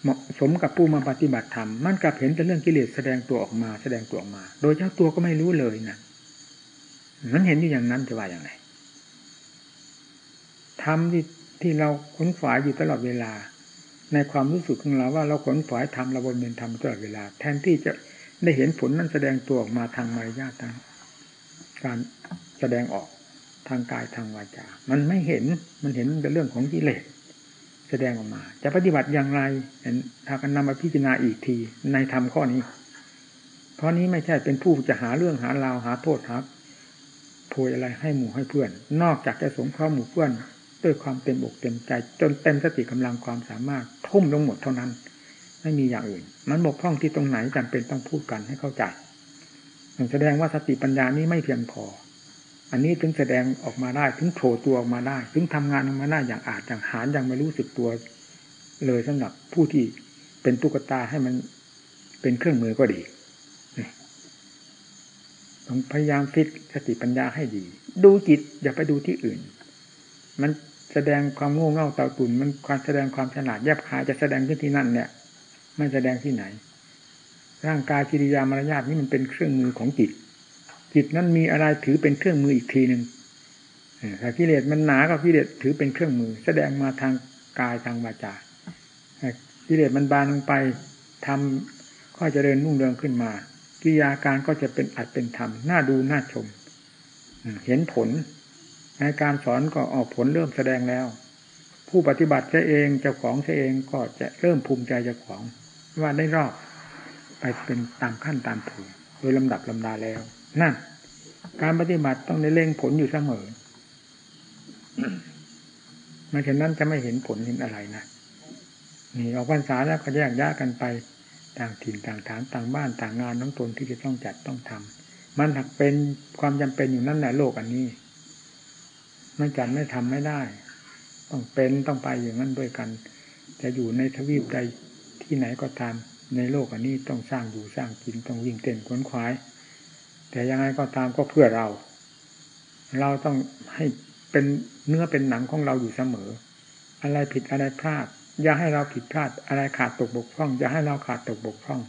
เหมาะสมกับผู้มาปฏิบัติธรรมมันกลับเห็นแต่เรื่องกิเลสแสดงตัวออกมา แสดงตัวออกมา โดยเจ้าตัวก็ไม่รู้เลยนะมันเห็นอยู่อย่างนั้นจะว่าอย่างไรธรรมที่ที่เราขนฝายอยู่ตลอดเวลา ในความรู้สึกของเราว่าเราขนฝายทำเราบนเรียนทำตลอดเวลา แทนที่จะได้เห็นผลนั้นแสดงตัวออกมาทางมารยาททางการแสดงออกทางกายทางวาจา มันไม่เห็นมันเห็นเป็นเรื่องของกิเลส แสดงออกมา จะปฏิบัติอย่างไรเห็นถ้ากันนำมาพิจารณาอีกทีในธรรมข้อนี้ เพราะนี้ไม่ใช่เป็นผู้จะหาเรื่องหาราวหาโทษครับโพยอะไรให้หมู่ให้เพื่อน นอกจากจะสงเคราะห์หมู่เพื่อน ด้วยความเต็มอกเต็มใจ จนเต็มสติกำลังความสามารถทุ่มลงหมดเท่านั้น ไม่มีอย่างอื่น มันบกพร่องที่ตรงไหนจำเป็นต้องพูดกันให้เข้าใจแสดงว่าสติปัญญานี้ไม่เพียงพอ อันนี้ถึงแสดงออกมาได้ ถึงโผล่ตัวออกมาได้ ถึงทำงานออกมาได้อย่างอาจอย่างหารยังไม่รู้สึกตัว เลยสำหรับผู้ที่เป็นตุ๊กตาให้มันเป็นเครื่องมือก็ดีต้องพยายามฟิตสติปัญญาให้ดี ดูจิตอย่าไปดูที่อื่น มันแสดงความโง่เง่าเต่าตุนมันความแสดงความฉลาดแยบคายจะแสดงขึ้นที่นั่นเนี่ยไม่แสดงที่ไหน ร่างกายกิริยามารยาทนี่มันเป็นเครื่องมือของจิต จิตนั้นมีอะไรถือเป็นเครื่องมืออีกทีหนึ่งถ้ากิเลสมันหนาก็กิเลสถือเป็นเครื่องมือ แสดงมาทางกายทางวาจากิเลสมันบานลงไปทำก็จะเริญนุ่งเรืองขึ้นมา กิยาการก็จะเป็นอัดเป็นธรรมน่าดูน่าชม เห็นผลในการสอนก็ออกผลเริ่มแสดงแล้ว ผู้ปฏิบัติเเองเจ้าของเองก็จะเริ่มภูมิใจเจ้าของ ว่าได้รอบไปเป็นตามขั้นตามผูโดยลำดับลำดาแล้วนั่น การปฏิบัติต้องได้เล็งผลอยู่เสมอมาฉะนั้นจะไม่เห็นผลเห็นอะไรนะนี่ออกพรรษาแล้วก็แยกย้ายกันไป ต่างถิ่นต่างฐานต่างบ้านต่างงานน้องตนที่จะต้องจัดต้องทำมันถักเป็นความจำเป็นอยู่นั่นแหละโลกอันนี้ ไม่จัดไม่ทำไม่ได้ ต้องเป็นต้องไปอย่างนั้นด้วยกัน จะอยู่ในทวีปใดที่ไหนก็ตามในโลกอันนี้ต้องสร้างอยู่สร้างกินต้องวิ่งเต้นขวนขวาย แต่ยังไงก็ตามก็เพื่อเรา เราต้องให้เป็นเนื้อเป็นหนังของเราอยู่เสมอ อะไรผิดอะไรพลาด อย่าให้เราผิดพลาด อะไรขาดตกบกพร่อง อย่าให้เราขาดตกบกพร่อง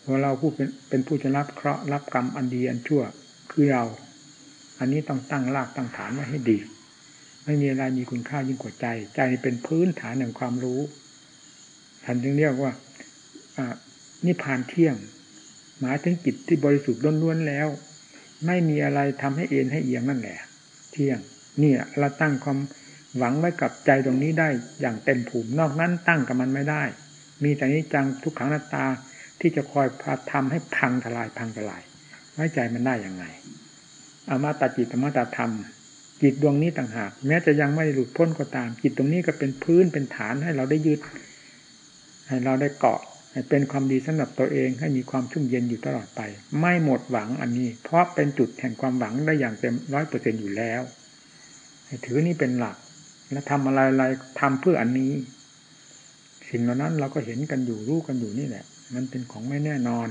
เพราะเราผู้เป็นเป็นผู้จะรับเคราะห์รับกรรมอันดีอันชั่วคือเรา อันนี้ต้องตั้งรากตั้งฐานไว้ให้ดี ไม่มีอะไรมีคุณค่ายิ่งกว่าใจ ใจเป็นพื้นฐานแห่งความรู้ท่านจึงเรียกว่านิพพานเที่ยง หมายถึงจิตที่บริสุทธิ์ล้วนๆแล้ว ไม่มีอะไรทำให้เอ็นให้เอียงนั่นแหละ เที่ยงนี่เราตั้งความหวังไว้กับใจตรงนี้ได้อย่างเต็มภูมินอกนั้นตั้งกับมันไม่ได้ มีแต่นี้จังทุกขังหน้าตาที่จะคอยพาทำให้พังทลายพังทลาย ไว้ใจมันได้อย่างไงอามาตาจิตอมตาธรรม จิตดวงนี้ต่างหาก แม้จะยังไม่หลุดพ้นก็ตาม จิตตรงนี้ก็เป็นพื้นเป็นฐานให้เราได้ยึดให้เราได้เกาะ ให้เป็นความดีสำหรับตัวเองให้มีความชุ่มเย็นอยู่ตลอดไป ไม่หมดหวังอันนี้ เพราะเป็นจุดแห่งความหวังได้อย่างเต็มร้อยเปอร์เซ็นอยู่แล้วถือนี่เป็นหลัก และทำอะไรอะไรทำเพื่ออันนี้ สิ่งเหล่านั้นเราก็เห็นกันอยู่รู้กันอยู่นี่แหละ มันเป็นของไม่แน่นอน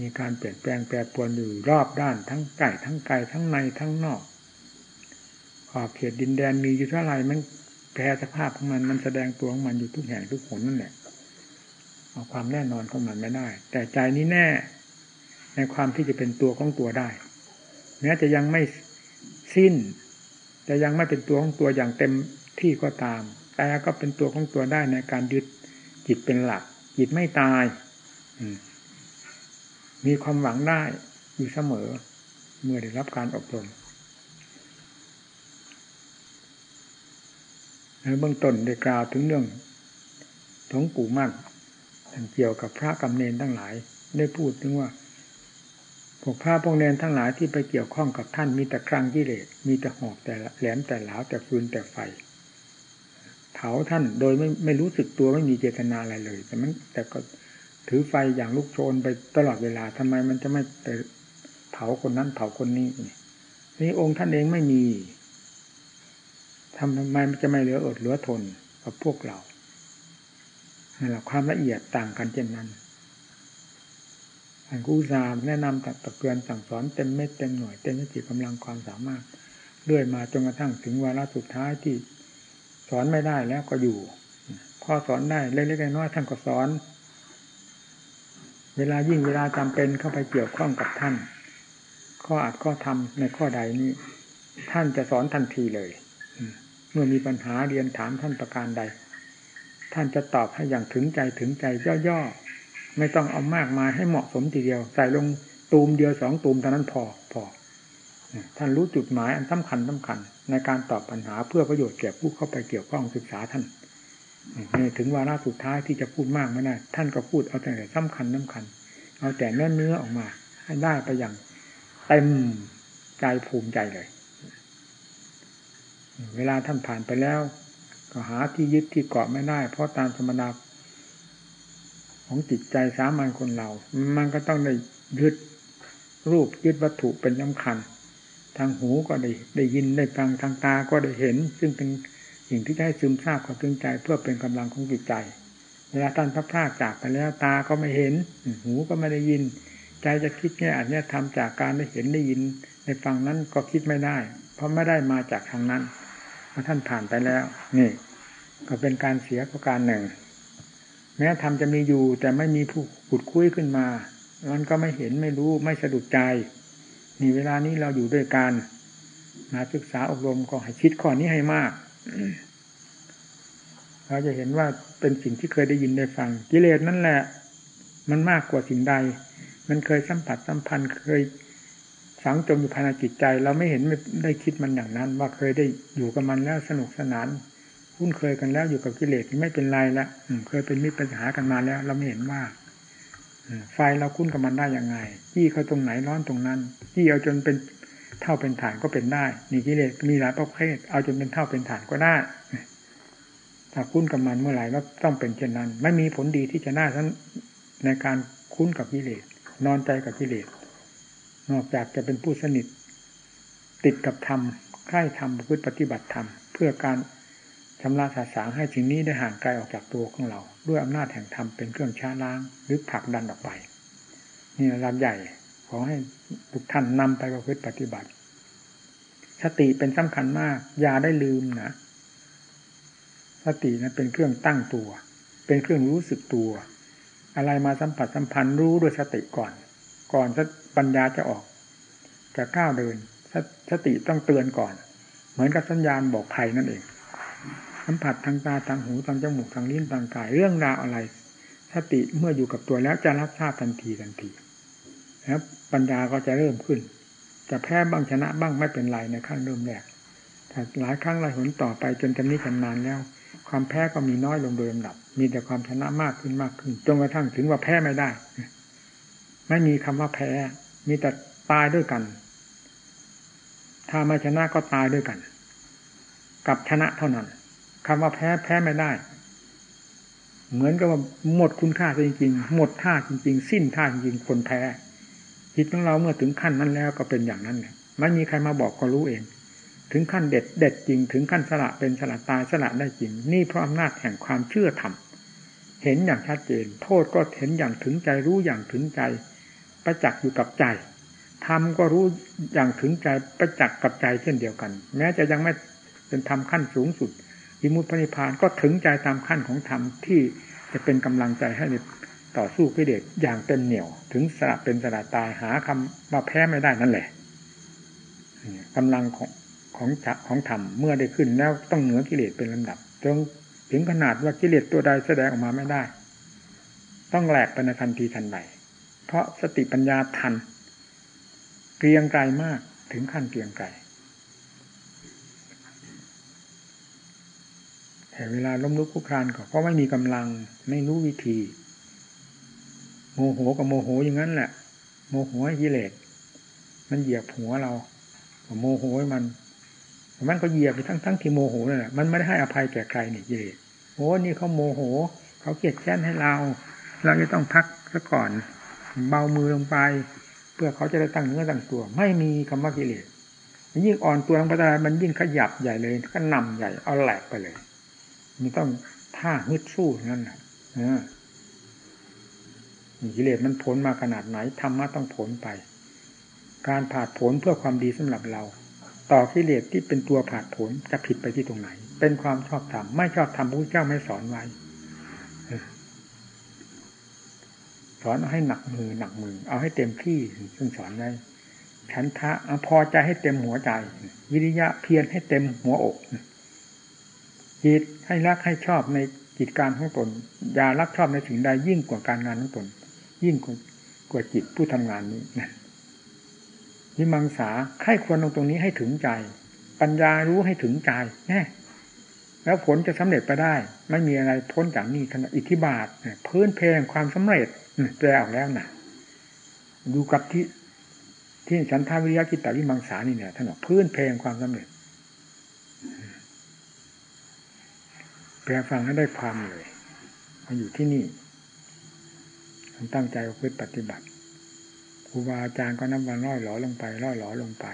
มีการเปลี่ยนแปลงแปรปรวนอยู่รอบด้านทั้งใกล้ทั้งไกลทั้งในทั้งนอกขอบเขตดินแดนมีอยู่เท่าไรมันแปรสภาพของมันมันแสดงตัวของมันอยู่ทุกแห่งทุกหนนั่นแหละ เอาความแน่นอนของมันไม่ได้ แต่ใจนี้แน่ ในความที่จะเป็นตัวของตัวได้แม้จะยังไม่สิ้นจะยังไม่เป็นตัวของตัวอย่างเต็มที่ก็ตาม แต่ก็เป็นตัวของตัวได้ในการยึดจิตเป็นหลัก จิตไม่ตายมีความหวังได้อยู่เสมอ เมื่อได้รับการอบรมในเบื้องต้นได้กล่าวถึงเรื่องหลวงปู่มั่น เกี่ยวกับพระกำเนนทั้งหลาย ได้พูดถึงว่าพวกพระพวกเนนทั้งหลายที่ไปเกี่ยวข้องกับท่านมีแต่ครั้งกิเลสมีแต่หอกแต่แหลมแต่หลาวแต่ฟืนแต่ไฟ เผาท่านโดยไม่ไม่รู้สึกตัวไม่มีเจตนาอะไรเลย แต่มันแต่ก็ถือไฟอย่างลุกโชนไปตลอดเวลาทำไมมันจะไม่ไปเผาคนนั้นเผาคนนี้นี่องค์ท่านเองไม่มีทำทำไมมันจะไม่เหลืออดเหลือทนกับพวกเรา นี่แหละความละเอียดต่างกันเช่นนั้นอันกูซามแนะนำตัดตะเกียนสั่งสอนเต็มเม็ดเต็มหน่วยเต็มจิตกำลังความสามารถเรื่อยมาจนกระทั่งถึงวาระสุดท้ายที่สอนไม่ได้แล้วก็อยู่ พอสอนได้เล็กๆน้อยๆท่านก็สอน เวลายิ่งเวลาจำเป็นเข้าไปเกี่ยวข้องกับท่าน ข้ออาจข้อทำในข้อใดนี้ ท่านจะสอนทันทีเลย เมื่อมีปัญหาเรียนถามท่านประการใด ท่านจะตอบให้อย่างถึงใจถึงใจย่อๆไม่ต้องเอามากมาให้เหมาะสมทีเดียว ใส่ลงตูมเดียวสองตูมเท่านั้นพอพอท่านรู้จุดหมายอันสำคัญสำคัญ ในการตอบปัญหาเพื่อประโยชน์แก่ผู้เข้าไปเกี่ยวข้องศึกษาท่านนี่ถึงวาระสุดท้ายที่จะพูดมากไม่ได้ท่านก็พูดเอาแต่สำคัญสำคัญ เอาแต่เนื้อเนื้อออกมา ให้ได้ไปอย่างเต็มใจภูมิใจเลย เวลาท่านผ่านไปแล้ว ก็หาที่ยึดที่เกาะไม่ได้ เพราะตามธรรมดาของจิตใจสามัญคนเรา มันก็ต้องได้ยึดรูปยึดวัตถุเป็นสำคัญ ทางหูก็ได้ได้ยินได้ฟังทางตาก็ได้เห็น ซึ่งเป็นสิ่งที่ได้ซึมซาบความตึงใจ เพื่อเป็นกำลังของจิตใจ เวลาท่านพระพรากจากไปแล้วตาก็ไม่เห็น หูก็ไม่ได้ยิน ใจจะคิดแง่อันนี้ทำจากการได้เห็นได้ยินได้ฟังนั้นก็คิดไม่ได้ เพราะไม่ได้มาจากทางนั้น มื่อท่านผ่านไปแล้ว นี่ ก็เป็นการเสียประการหนึ่ง แม้ธรรมจะมีอยู่ แต่ไม่มีผู้ขุดคุยขึ้นมามันก็ไม่เห็นไม่รู้ไม่สะดุดใจ นี่เวลานี้เราอยู่ด้วยกันมาศึกษาอบรมก็ให้คิดข้อนี้ให้มาก เราจะเห็นว่าเป็นสิ่งที่เคยได้ยินได้ฟัง กิเลสนั่นแหละ มันมากกว่าสิ่งใด มันเคยสัมผัสสัมพันธ์เคย ฝังจมอยู่ภายในจิตใจ เราไม่เห็นไม่ได้คิดมันอย่างนั้น ว่าเคยได้อยู่กับมันแล้วสนุกสนานคุ้นเคยกันแล้วอยู่กับกิเลสไม่เป็นไรแล้วเคยเป็นมิตรปัญหากันมาแล้ว เราไม่เห็นว่าไฟเราคุ้นกับมันได้ยังไงยี่เขาตรงไหนร้อนตรงนั้นยี่เอาจนเป็นเท่าเป็นฐานก็เป็นได้นี่กิเลสมีหลายประเภท เอาจนเป็นเท่าเป็นฐานก็ได้ถ้าคุ้นกับมันเมื่อไหร่ก็ต้องเป็นเช่นนั้น ไม่มีผลดีที่จะน่าทั้นในการคุ้นกับกิเลสนอนใจกับกิเลส นอกจากจะเป็นผู้สนิท ติดกับธรรมใคร่ธรรมพฤติปฏิบัติธรรม เพื่อการชำระสาสางให้สิ่งนี้ได้ห่างไกลออกจากตัวของเรา ด้วยอำนาจแห่งธรรมเป็นเครื่องช้าล้าง หรือผลักดันออกไป นี่ลำใหญ่ขอให้ทุกท่านนำไปประพฤติปฏิบัติ สติเป็นสำคัญมาก อย่าได้ลืมนะสตินั้นเป็นเครื่องตั้งตัว เป็นเครื่องรู้สึกตัว อะไรมาสัมผัสสัมพันธ์รู้ด้วยสติก่อน ก่อน ปัญญาจะออกจะก้าวเดินสติต้องเตือนก่อน เหมือนกับสัญญาณบอกภัยนั่นเอง สัมผัสทางตาทางหูทางจมูกทางลิ้นทางกายเรื่องราวอะไร สติเมื่ออยู่กับตัวแล้วจะรับทราบทันทีทันทีแล้วปัญญาก็จะเริ่มขึ้น จะแพ้บ้างชนะบ้างไม่เป็นไรในขั้นเริ่มแรกแต่หลายครั้งหลายหนต่อไปจนจำนี้ชำนาญแล้ว ความแพ้ก็มีน้อยลงโดยลำดับ มีแต่ความชนะมากขึ้นมากขึ้นจนกระทั่งถึงว่าแพ้ไม่ได้ ไม่มีคำว่าแพ้ มีแต่ตายด้วยกัน ถ้าไม่ชนะก็ตายด้วยกัน กับชนะเท่านั้นคำว่าแพ้แพ้ไม่ได้ เหมือนกับว่าหมดคุณค่าจริงๆ หมดท่าจริง ๆ สิ้นท่าจริงๆคนแพ้จิตของเราเมื่อถึงขั้นนั้นแล้วก็เป็นอย่างนั้นเนี่ยไม่มีใครมาบอกก็รู้เอง ถึงขั้นเด็ดเด็ดจริง ถึงขั้นสละเป็นสละตายสละได้จริง นี่เพราะอำนาจแห่งความเชื่อธรรมเห็นอย่างชัดเจน โทษก็เห็นอย่างถึงใจรู้อย่างถึงใจ ประจักษ์อยู่กับใจธรรมก็รู้อย่างถึงใจประจักษ์กับใจเช่นเดียวกัน แม้จะยังไม่เป็นธรรมขั้นสูงสุดอิมุติพนิพานก็ถึงใจตามขั้นของธรรมที่จะเป็นกำลังใจให้ต่อสู้กิเลสอย่างเต็มเหนี่ยว ถึงสละเป็นสละตายหาคำมาแพ้ไม่ได้นั่นแหละกำลังของของของธรรมเมื่อได้ขึ้นแล้วต้องเหนือกิเลสเป็นลำดับจนถึงขนาดว่ากิเลสตัวใดแสดงออกมาไม่ได้ ต้องแหลกไปในทันทีทันใด เพราะสติปัญญาทันเกรียงไกรมากถึงขั้นเกรียงไกรแต่เวลาล้มลุกคุกครานก็เพราะไม่มีกำลังไม่รู้วิธี โมโหกับโมโหอย่างนั้นแหละ โมโหกิเลสมันเหยียบหัวเราโมโหมันมันก็เหยียบไปทั้งทั้งที่โมโหนั่นแหละมันไม่ได้ให้อภัยแก่ใครนี่กิเลสโอ้นี่เขาโมโห เขาเกลียดแค้นให้เรา เราจะต้องพักซะก่อน เบามือลงไป เพื่อเขาจะได้ตั้งเนื้อตั้งตัว ไม่มีคำว่ากิเลสยิ่งอ่อนตัวลงไปได้มันยิ่งขยับใหญ่เลยก็นำใหญ่เอาแหลกไปเลยมันต้องท่าฮึดสู้นั่นแหละกิเลสมันผลมาขนาดไหนธรรมะต้องผลไป การผ่าผลเพื่อความดีสำหรับเรา ต่อกิเลสที่เป็นตัวผ่าผลจะผิดไปที่ตรงไหน เป็นความชอบธรรมไม่ชอบธรรมพระเจ้าไม่สอนไว้ สอนให้หนักมือหนักมือ เอาให้เต็มที่ซึ่งสอนไว้ฉันทะพอใจให้เต็มหัวใจ วิริยะเพียรให้เต็มหัวอกจิตให้รักให้ชอบในกิจการของตนอย่ารักชอบในสิ่งใดยิ่งกว่าการงานของตน ยิ่งกว่าจิตผู้ทำงานนี้นั่นวิมังสาไข้ควรตรงตรงนี้ให้ถึงใจ ปัญญารู้ให้ถึงใจแน่แล้วผลจะสำเร็จไปได้ ไม่มีอะไรพ้นจากนี้ขณะอิทธิบาทพื้นเพลงความสำเร็จ แปลออกแล้วนะดูกับที่ที่ฉันทาวิริยะกิตตวิมังสานี่เนี่ยท่านบอกพื้นเพลงความสำเร็จแปลฟังให้ได้ความเลยมาอยู่ที่นี่ตั้งใจเพื่อปฏิบัติครูบาอาจารย์ก็นับวันร้อยหลอลงไปร้อยหลอลงไป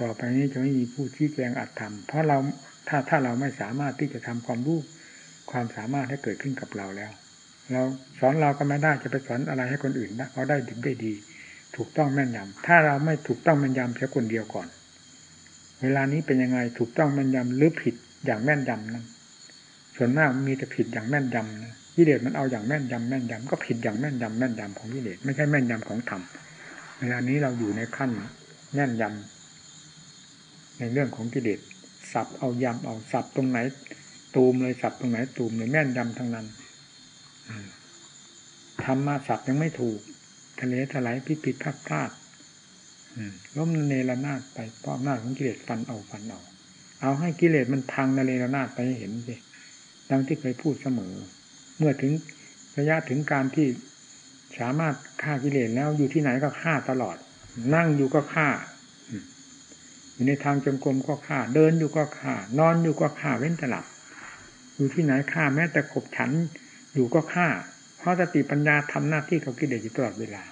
ต่อไปนี้จะไม่มีผู้ชี้แจงอัดทำเพราะเราถ้าถ้าเราไม่สามารถที่จะทำความรู้ความสามารถให้เกิดขึ้นกับเราแล้ว เราสอนเราก็ไม่ได้จะไปสอนอะไรให้คนอื่นนะเขาได้ดีได้ดี ถูกต้องแม่นยำถ้าเราไม่ถูกต้องแม่นยำเพียงคนเดียวก่อน เวลานี้เป็นยังไงถูกต้องแม่นยำหรือผิดอย่างแม่นยำนั้น ส่วนมากมีแต่ผิดอย่างแม่นยำนะกิเลสมันเอาอย่างแม่นยำแม่นยำก็ผิดอย่างแม่นยำแม่นยำของกิเลสไม่ใช่แม่นยำของธรรมเวลานี้เราอยู่ในขั้นแม่นยำในเรื่องของกิเลสสับเอายำเอาสับตรงไหน ตูมเลยสับตรงไหนตูมเลยแม่นยำทั้งนั้น ทำมาสับยังไม่ถูก ทะเลถลายพิพิดพลาดพลาดล้มเนรนาดไปเพราะอำนาของกิเลสฟันเอาฟันเอาเอาให้กิเลสมันพังนเนรนาดไปเห็นสิดังที่เคยพูดเสมอ เมื่อถึงระยะถึงการที่สามารถฆ่ากิเลสแล้วอยู่ที่ไหนก็ฆ่าตลอด นั่งอยู่ก็ฆ่าอยู่ในทางจงกรมก็ฆ่า เดินอยู่ก็ฆ่านอนอยู่ก็ฆ่าเว้นแต่หลับอยู่ที่ไหนฆ่าแม้แต่ขบฉันอยู่ก็ฆ่า เพราะสติปัญญาทำหน้าที่กับกิเลสอยู่ตลอดเวลา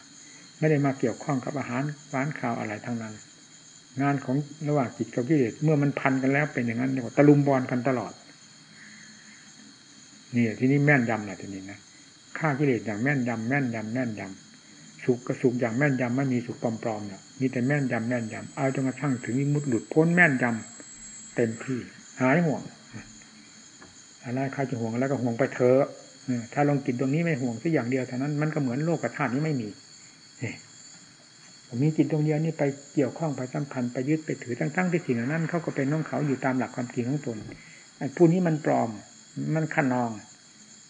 ไม่ได้มาเกี่ยวข้องกับอาหารร้านข่าวอะไรทั้งนั้น งานของระหว่างจิตกับกิเลสเมื่อมันพันกันแล้วเป็นอย่างนั้นเรียกว่าตะลุมบอลกันตลอดนี่ที่นี่แม่นยำแหละทีนี้นะฆ่ากิเลสอย่างแม่นยำแม่นยำแม่นยำสุขกับสุขอย่างแม่นยำไม่มีสุขปลอมๆเนี่ยมีแต่แม่นยำแม่นยำเอาจนกระทั่งถึงมุดหลุดพ้นแม่นยำเต็มที่หายห่วงอะไรใครจะห่วงแล้วก็ห่วงไปเถอะ ถ้าลงกิจตรงนี้ไม่ห่วงสักอย่างเดียวเท่านั้นมันก็เหมือนโลกธาตุนี้ไม่มีมีจิตตรงเดียวนี่ไปเกี่ยวข้องไปสำคัญไปยึดไปถือทั้งๆที่สิ่งนั้นเขาก็เป็นน้องเขาอยู่ตามหลักความจริงของตนผู้นี้มันปลอม มันขนอง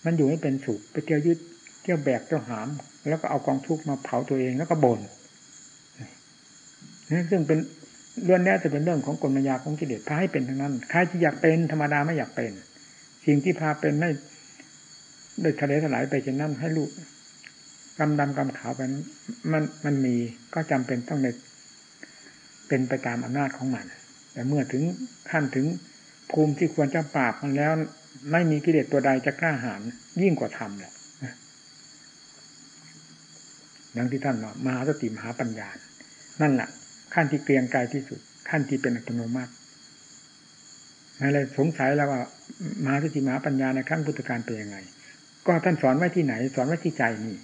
มันอยู่ให้เป็นสุขไปเที่ยวยึดเที่ยวแบกเที่ยวหาม แล้วก็เอากองทุกข์มาเผาตัวเองแล้วก็บ่นนี่ซึ่งเป็นเรื่องนี้จะเป็นเรื่องของกลมายาของกิเลสพาให้เป็นทั้งนั้นใครที่อยากเป็นธรรมดาไม่อยากเป็น สิ่งที่พาเป็นให้ โดยทะเลถลายไปเช่นนั้นให้ลูกกำดำกำขาวไปมันมันมีก็จำเป็นต้องในเป็นไปตามอำนาจของมัน แต่เมื่อถึงขั้นถึงภูมิที่ควรจะปราบมันแล้ว ไม่มีกิเลสตัวใดจะกล้าหาญยิ่งกว่าธรรมแหละดังที่ท่านว่ามหาสติมหาปัญญา นั่นแหละขั้นที่เกรียงกายที่สุด ขั้นที่เป็นอัตโนมัติอะไรสงสัยแล้วว่ามหาสติมหาปัญญาในขั้นพุทธการเป็นยังไง ก็ท่านสอนไว้ที่ไหน สอนไว้ที่ใจนี่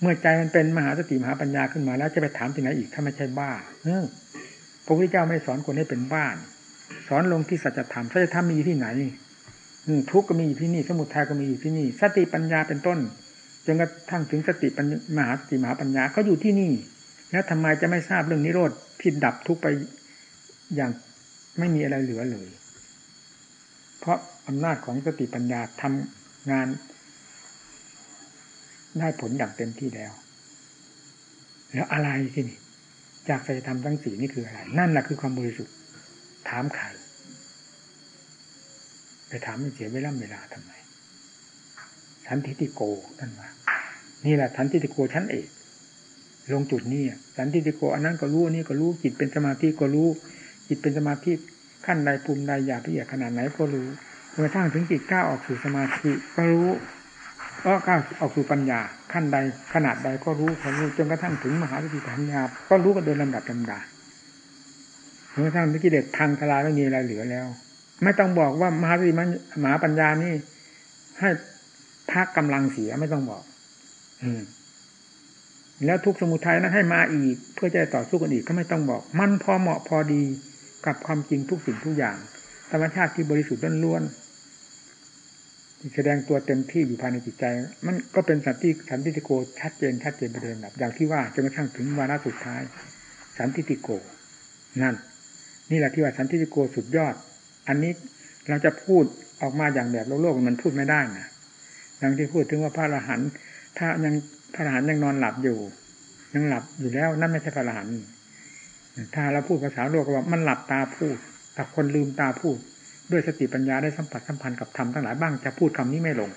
เมื่อใจมันเป็นมหาสติมหาปัญญาขึ้นมาแล้วจะไปถามที่ไหนอีกถ้าไม่ใช่บ้าเออพระพุทธเจ้าไม่สอนคนให้เป็นบ้าน สอนลงที่สัจธรรมสัจธรรมมีอยู่ที่ไหนทุกข์ก็มีอยู่ที่นี่สมุทัยก็มีอยู่ที่นี่ สติปัญญาเป็นต้นจนกระทั่งถึงสติปัญมหาสติมหาปัญญาก็อยู่ที่นี่ แล้วทำไมจะไม่ทราบเรื่องนิโรธที่ดับทุกไปอย่างไม่มีอะไรเหลือเลย เพราะอำนาจของสติปัญญาทำงาน ได้ผลอย่างเต็มที่แล้ว แล้วอะไรที่นี่ จากสัจธรรมทั้งสี่นี่คืออะไร นั่นแหละคือความบริสุทธิ์ ถามใครไปถามไม่เสียเวลาเวลาทำไมทันทิติโกท่านว่านี่แหละทันทิติโกชั้นเอกลงจุดนี้สันติติโกอันนั้นก็รู้นนี้ก็รู้จิตเป็นสมาธิก็รู้ จิตเป็นสมาธิขั้นใดภูมิใดอยากละเอียดขนาดไหนก็รู้จนกระทั่งถึงจิตก้าวออกสู่สมาธิก็รู้ ก็ก้าวออกสู่ปัญญาขั้นใดขนาดใดก็รู้พอรู้จนกระทั่งถึงมหาวิปัญญา ก็รู้กันโดยลำดับลำดาจนกระทั่งกิเลสทางทลายไม่มีอะไรเหลือแล้ว ไม่ต้องบอกว่ามหาวิมหาปัญญานี่ให้พักกำลังเสียไม่ต้องบอก อืมแล้วทุกสมุทัยนั้นให้มาอีก เพื่อจะต่อสู้กันอีกก็ไม่ต้องบอก มันพอเหมาะพอดีกับความจริงทุกสิ่งทุกอย่าง ธรรมชาติที่บริสุทธิ์ล้วน แสดงตัวเต็มที่อยู่ภายในจิตใจ มันก็เป็นสันติสันติโกชัดเจนชัดเจนประเด็นแบบอย่างที่ว่าจนกระทั่งถึงวาระสุดท้าย สันติโก นั่น นี่แหละที่ว่าสันติโกสุดยอด อันนี้เราจะพูดออกมาอย่างแบบโลกโลกมันพูดไม่ได้นะอย่างที่พูดถึงว่าพระอรหันต์ถ้ายังพระอรหันต์ยังนอนหลับอยู่ ยังหลับอยู่แล้วนั่นไม่ใช่พระอรหันต์ถ้าเราพูดภาษาโลกก็ว่ามันหลับตาพูดแต่คนลืมตาพูด ด้วยสติปัญญาได้สัมผัสสัมพันธ์กับธรรมทั้งหลายบ้างจะพูดคำนี้ไม่ลง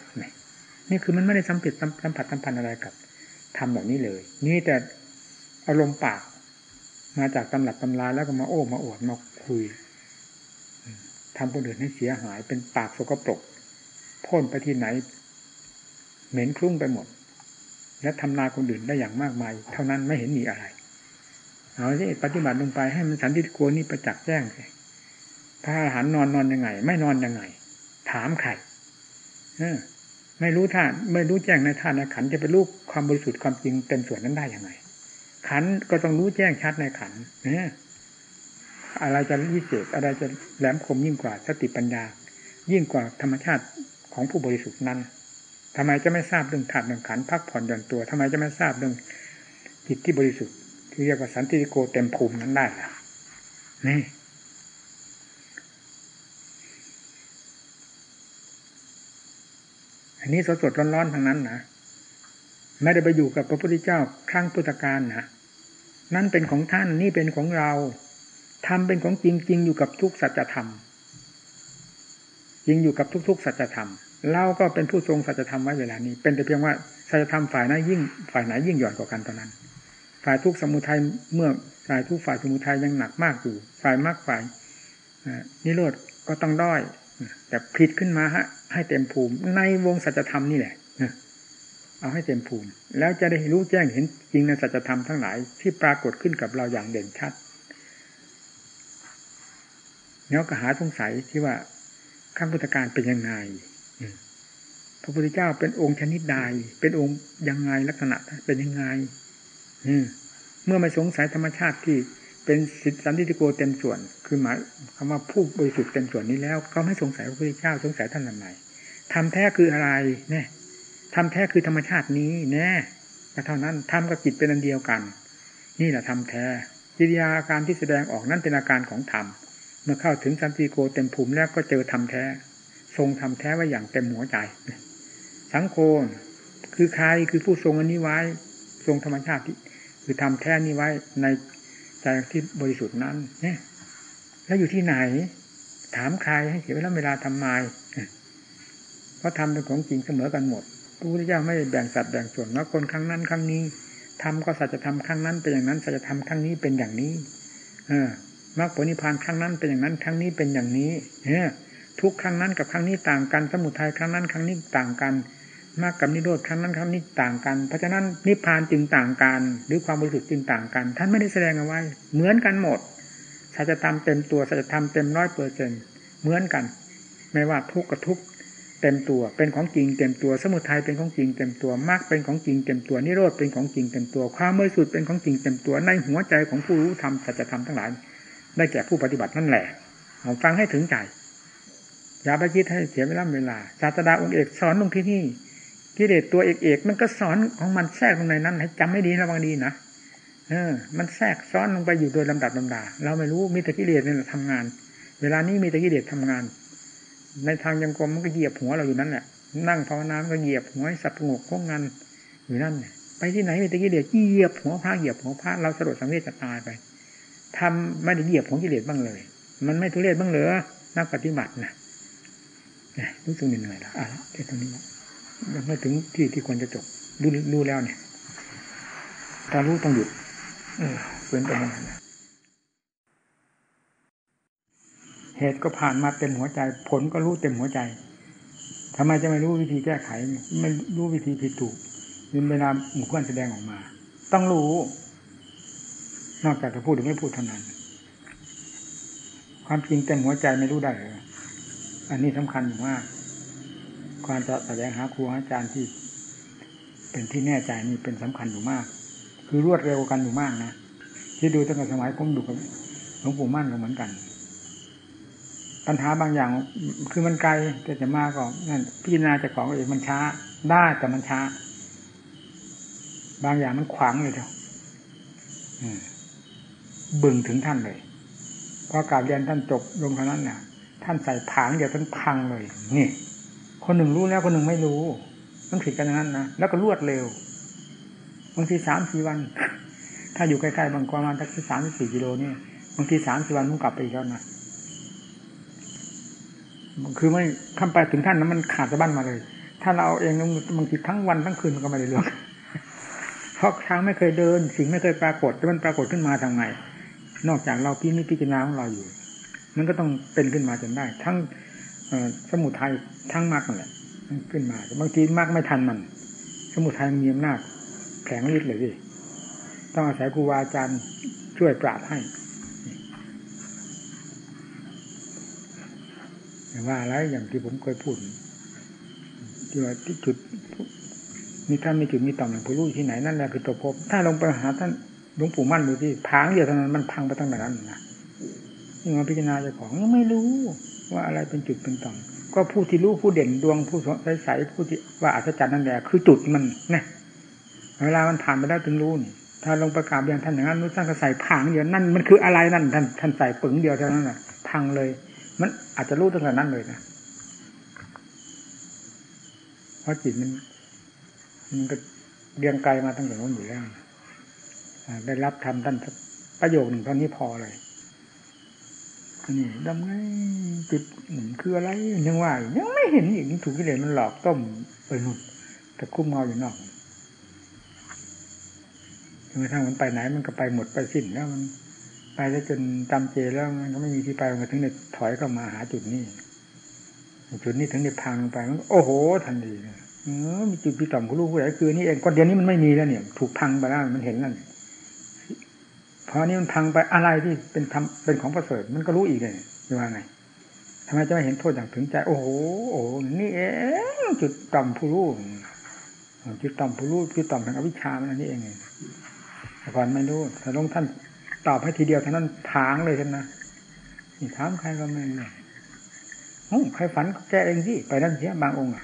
นี่คือมันไม่ได้สัมผัสสัมผัสสัมพันธ์อะไรกับธรรมแบบนี้เลย นี่แต่อารมณ์ปาก มาจากตำหลักตำราแล้วก็มาโอ้มาอวดมาคุยทำคนอื่นให้เสียหาย เป็นปากสกปรกพ่นไปที่ไหน เหม็นคลุ้งไปหมด และทำลายคนอื่นได้อย่างมากมาย เท่านั้นไม่เห็นมีอะไร เอาสิปฏิบัติลงไปให้มันสันติโกนี่ประจักษ์แจ้งเลย พระอรหันต์นอนนอนยังไง ไม่นอนยังไง ถามใครไม่รู้ท่านไม่รู้แจ้งในท่านในขันจะไปรู้ความบริสุทธิ์ความจริงเต็มส่วนนั้นได้ยังไง ขันก็ต้องรู้แจ้งชัดในขันเนี่ยอะไรจะวิเศษอะไรจะแหลมคมยิ่งกว่าสติปัญญา ยิ่งกว่าธรรมชาติของผู้บริสุทธิ์นั้นทำไมจะไม่ทราบเรื่องธาตุเรื่องขันพักผ่อนหย่อนตัวทำไมจะไม่ทราบเรื่องจิตที่บริสุทธิ์ที่เรียกว่าสันติโกเต็มภูมินั้นได้ล่ะนี่ อันนี้สดสดร้อนๆทางนั้นนะไม่ได้ไปอยู่กับพระพุทธเจ้าครั้งพุทธกาลนะนั่นเป็นของท่านนี่เป็นของเราทำเป็นของจริงจริงอยู่กับทุกสัจธรรมจริงอยู่กับทุกๆสัจธรรมเราก็เป็นผู้ทรงสัจธรรมไว้เวลานี้ เป็นแต่เพียงว่าสัจธรรมฝ่ายนั้นยิ่งฝ่ายไหนยิ่งหย่อนกว่ากันตอนนั้น ฝ่ายทุกสมุทัยเมื่อฝ่ายทุกฝ่ายสมุทัยยังหนักมากอยู่ ฝ่ายมากฝ่ายนิโรธก็ต้องด้อย แต่ผิดขึ้นมาฮะ ให้เต็มภูมิ ในวงสัจธรรมนี่แหละเอาให้เต็มภูมิ แล้วจะได้รู้แจ้งเห็นจริงในสัจธรรมทั้งหลายที่ปรากฏขึ้นกับเราอย่างเด่นชัดแล้วก็หาสงสัยที่ว่าขั้งพุทธการเป็นยังไงพระพุทธเจ้าเป็นองค์ชนิดใด เป็นองค์ยังไงลักษณะเป็นยังไงเมื่อไม่สงสัยธรรมชาติที่ เป็นสิทธิสันติโกเต็มส่วน คือหมายคำว่าผู้บริสุทธิ์เต็มส่วนนี้แล้ว ก็ไม่สงสัยพระพุทธเจ้าสงสัยท่านทำไมทำแท้คืออะไรเนี่ยทำแท้คือธรรมชาตินี้แน่ก็เท่านั้นทำกับจิตเป็นอันเดียวกัน นี่แหละทำแท้กิริยาอาการที่แสดงออกนั้นเป็นอาการของธรรมเมื่อเข้าถึงสันติโกเต็มภูมิแล้วก็เจอทำแท้ ทรงทำแท้ไว้อย่างเต็มหัวใจ สังโฆคือใครคือผู้ทรงอันนี้ไว้ ทรงธรรมชาติคือทำแท้นี้ไว้ใน ใจที่บริสุทธิ์นั้นเนี่ยแล้วอยู่ที่ไหน ถามใครให้เสียเวลาเวลาทำไมเพราะทำเป็นของจริงเสมอกันหมดพระพุทธเจ้าไม่แบ่งสัตว์แบ่งส่วนว่าคนครั้งนั้นครั้งนี้ทำก็สัจธรรมครั้งนั้นเป็นอย่างนั้นสัจธรรมครั้งนี้เป็นอย่างนี้ เออมรรคผลนิพพานครั้งนั้นเป็นอย่างนั้นครั้งนี้เป็นอย่างนี้เนี่ยทุกครั้งนั้นกับครั้งนี้ต่างกัน สมุทัยครั้งนั้นครั้งนี้ต่างกัน มากกับนิโรธครั้งนั้นครั้งนี้ต่างกัน เพราะฉะนั้นนิพพานจึงต่างกัน หรือความบริสุทธิ์จึงต่างกัน ท่านไม่ได้แสดงเอาไว้ เหมือนกันหมดสัจธรรมเต็มตัวสัจธรรมเต็มร้อยเปอร์เซ็นเหมือนกัน ไม่ว่าทุกข์กับทุกข์เต็มตัว เป็นของจริงเต็มตัว สมุทัยเป็นของจริงเต็มตัวมรรคเป็นของจริงเต็มตัว นิโรธเป็นของจริงเต็มตัว ความบริสุทธิ์เป็นของจริงเต็มตัว ในหัวใจของผู้รู้ธรรมสัจธรรมทั้งหลาย ได้แก่ผู้ปฏิบัตินั่นแหละเอาฟังให้ถึงใจอย่าไปคิดให้เสียเวลาเวลาศาสดาองค์เอกสอนลงที่นี่ กิเลสตัวเอกเอกมันก็สอนของมันแทรกลงในนั้นให้จำไม่ดีระวังดีนะเออ มันแทรกซ้อนลงไปอยู่โดยลำดับลำดา เราไม่รู้มีแต่กิเลสนี่แหละทำงาน เวลานี้มีแต่กิเลสทำงาน ในทางยังกรมมันก็เหยียบหัวเราอยู่นั่นแหละนั่งภาวนาก็เหยียบหัวสับงกของงานอยู่นั่นไปที่ไหนมีแต่กิเลสเหยียบหัวพระเหยียบหัวพระเราสลดสังเวชจะตายไปทำไม่ได้เหยียบของกิเลสบ้างเลย มันไม่ทุเรศบ้างเหรอนักปฏิบัตินะรู้สึกเหนื่อยแล้วอะเดี๋ยวตรงนี้ ไม่ถึงที่ที่ควรจะจบรู้รู้แล้วเนี่ยถ้ารู้ต้องหยุดเออเป็นไปไม่ได้เหตุก็ผ่านมาเต็มหัวใจ ผลก็รู้เต็มหัวใจทำไมจะไม่รู้วิธีแก้ไข ไม่รู้วิธีผิดถูกเวลาหมู่เพื่อนแสดงออกมา ต้องรู้ นอกจากจะพูดหรือไม่พูดเท่านั้น ความจริงเต็มหัวใจไม่รู้ได้เหรออันนี้สำคัญมาก การจะแสดงหาครูอาจารย์ที่เป็นที่แน่ใจนี่เป็นสำคัญอยู่มาก คือรวดเร็วกันอยู่มากนะที่ดูตั้งแต่สมัยผมดูกับหลวงปู่มั่นก็เหมือนกัน ปัญหาบางอย่างคือมันไกลแต่จะมาก็นั่นพิจารณาจะของเองมันช้าได้แต่มันช้า บางอย่างมันขวางเลยเดียวบึงถึงท่านเลยพอกราบเรียนท่านจบลงเท่านั้นเนี่ยท่านใส่ผางเดียวท่านพังเลยนี่ คนหนึ่งรู้แล้วคนหนึ่งไม่รู้มันผิดกันอย่างนั้นนะแล้วก็รวดเร็วบางทีสามสี่วัน ถ้าอยู่ใกล้ๆบางประมาณสักสามสี่กิโลนี่บางทีสามสี่วันผมกลับไปอีกแล้วนะคือไม่ทำไปถึงท่านนั้นมันขาดสะบั้นมาเลย ถ้าเราเอาเองบางทีทั้งวันทั้งคืนมันก็ไม่ได้เรื่องเพราะทางไม่เคยเดิน สิ่งไม่เคยปรากฏแต่มันปรากฏขึ้นมาทางไงนอกจากเราพี่นิพิจารณาของเราอยู่ มันก็ต้องเป็นขึ้นมาจนได้ ทั้ง สมุทัยทั้งมากนั่นแหละขึ้นมาบางทีมากไม่ทันมัน สมุทัยมีอำนาจแข็งฤทธิ์เลยสิต้องอาศัยครูบาอาจารย์ช่วยปราบให้แต่ว่าอะไรอย่างที่ผมเคยพูดที่ว่าที่จุดมีท่านมีจุดมีต่อมอย่างผู้รู้ที่ไหนนั่นแหละคือตัวพบ ถ้าลงไปหาท่านหลวงปู่มั่นดูที่พังเดียวเท่านั้นมันพังไปตั้งแต่นั้นนะนี่มาพิจารณาเจ้าของยังไม่รู้ ว่าอะไรเป็นจุดเป็นต่อมก็ผู้ที่รู้ผู้เด่นดวงผู้ใสใสผู้ที่ว่าอัศจรรย์นั่นแหละคือจุดมันนะเวลามันผ่านไปแล้วถึงรู้นี่ถ้าลงประกาศอย่างท่านอย่างนั้นนู้นท่านก็ใส่พังเดียวนั่นมันคืออะไรนั่นท่านท่านใส่ปึงเดียวเท่านั้นแหละพังเลย มันอาจจะรู้ตั้งแต่นั้นเลยนะเพราะจิตมันมันก็เรียงไกลมาตั้งแต่นู้นอยู่แล้วได้รับทำท่านประโยคหนึ่งเท่านี้พอเลย นี่ดำไงจุดหนึ่งคืออะไรยังว่ายังไม่เห็นอีกถูกกิเลสมันหลอกต้มไปนุ่นแต่คุ้มเมาอยู่นอกจนกระทั่งมันไปไหนมันก็ไปหมดไปสิ้นแล้วมันไปแล้วจนจำเจแล้วมันก็ไม่มีที่ไปมันถึงเด็ดถอยเข้ามาหาจุดนี้จุดนี้ถึงเด็ดพังไปมันโอ้โหทันทีเออมีจุดที่ต่ำของลูกผู้ใหญ่คือนี่เองก็เดี๋ยวนี้มันไม่มีแล้วเนี่ย ถูกพังไปแล้วมันเห็นแล้ว พอนี้มันพังไปอะไรที่เป็นทำเป็นของประเสริฐมันก็รู้อีกเลยจะว่าไงทำไมจะไม่เห็นโทษอย่างถึงใจ โอ้โหโอ้นี่เองจุดต่ำผู้รู้จุดต่ำผู้รู้จุดต่ำทางอวิชชามันนี่เองแต่ก่อนไม่รู้แต่ลงท่านตอบให้ทีเดียวท่านั้นทางเลยท่านนะนี่ถามใครก็ไม่รู้โอ้ใครฝันแกเองสิไปนั่นเสียบางองค์อะ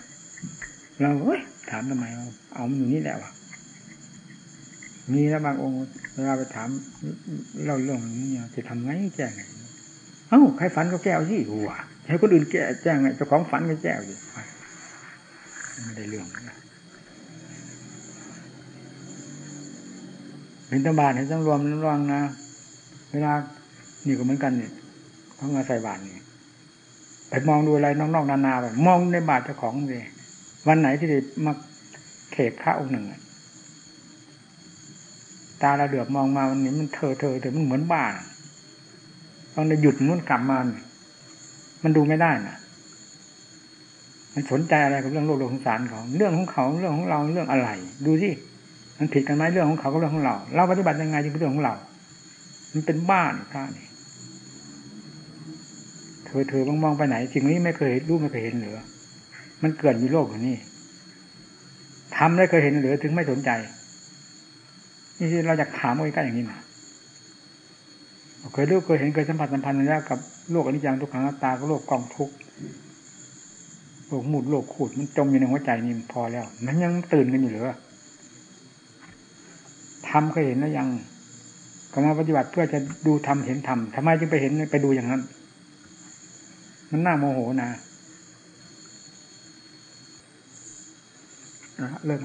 เราเฮ้ยถามทำไมเอาเอามันอยู่นี่แหละวะมีแล้วบางองค์ เวลาไปถามเราเรื่องนี้จะทำไงแจ้งไงเอ้าใครฝันก็แก้วสิหัวให้คนอื่นแก้แจ้งไงเจ้าของฝันก็แก้วสิไม่ได้เรื่องนะเป็นตบาทให้ต้องรวมระวังนะเวลานี่ก็เหมือนกันเนี่ยเขามาใส่บาทนี่ไปมองดูอะไรนอกๆนานาแบบมองในบาทเจ้าของเลยวันไหนที่ได้มาเขกพระองค์หนึ่ง ตาเราเดือบมองมาวันนี้มันเธอเธอเธอมันเหมือนบ้านตอนเราหยุดมันกลับมา มันดูไม่ได้นะมันสนใจอะไรกับเรื่องโลกโลกสงสารเขาเรื่องของเขาเรื่องของเราเรื่องอะไร ดูสิมันผิดกันไหมเรื่องของเขากับเรื่องของเรา เราปฏิบัติยังไงจึงเป็นเรื่องของเรา มันเป็นบ้านพระนี่เธอเธอมองไปไหนสิ่งนี้ไม่เคยรู้ไม่เคยเห็นเหรือ มันเกิดอยู่โลกอย่างนี้ทำได้เคยเห็นหรือถึงไม่สนใจ นี่เราอยากถามใกล้ๆอย่างนี้นะเคยรู้เคยเห็นเคยสัมผัสสัมพันธ์แล้วกับโลกอนิจจังทุกขังตาก็โลกกองทุกโลกหมุดโลกขูดมันจมอยู่ในหัวใจนี่พอแล้ว มันยังตื่นกันอยู่หรือทำเคยเห็นแล้วยังก็มาปฏิบัติเพื่อจะดูทำเห็นทำทำไมจึงไปเห็นไปดูอย่างนั้น มันน่าโมโหนะเริ่ม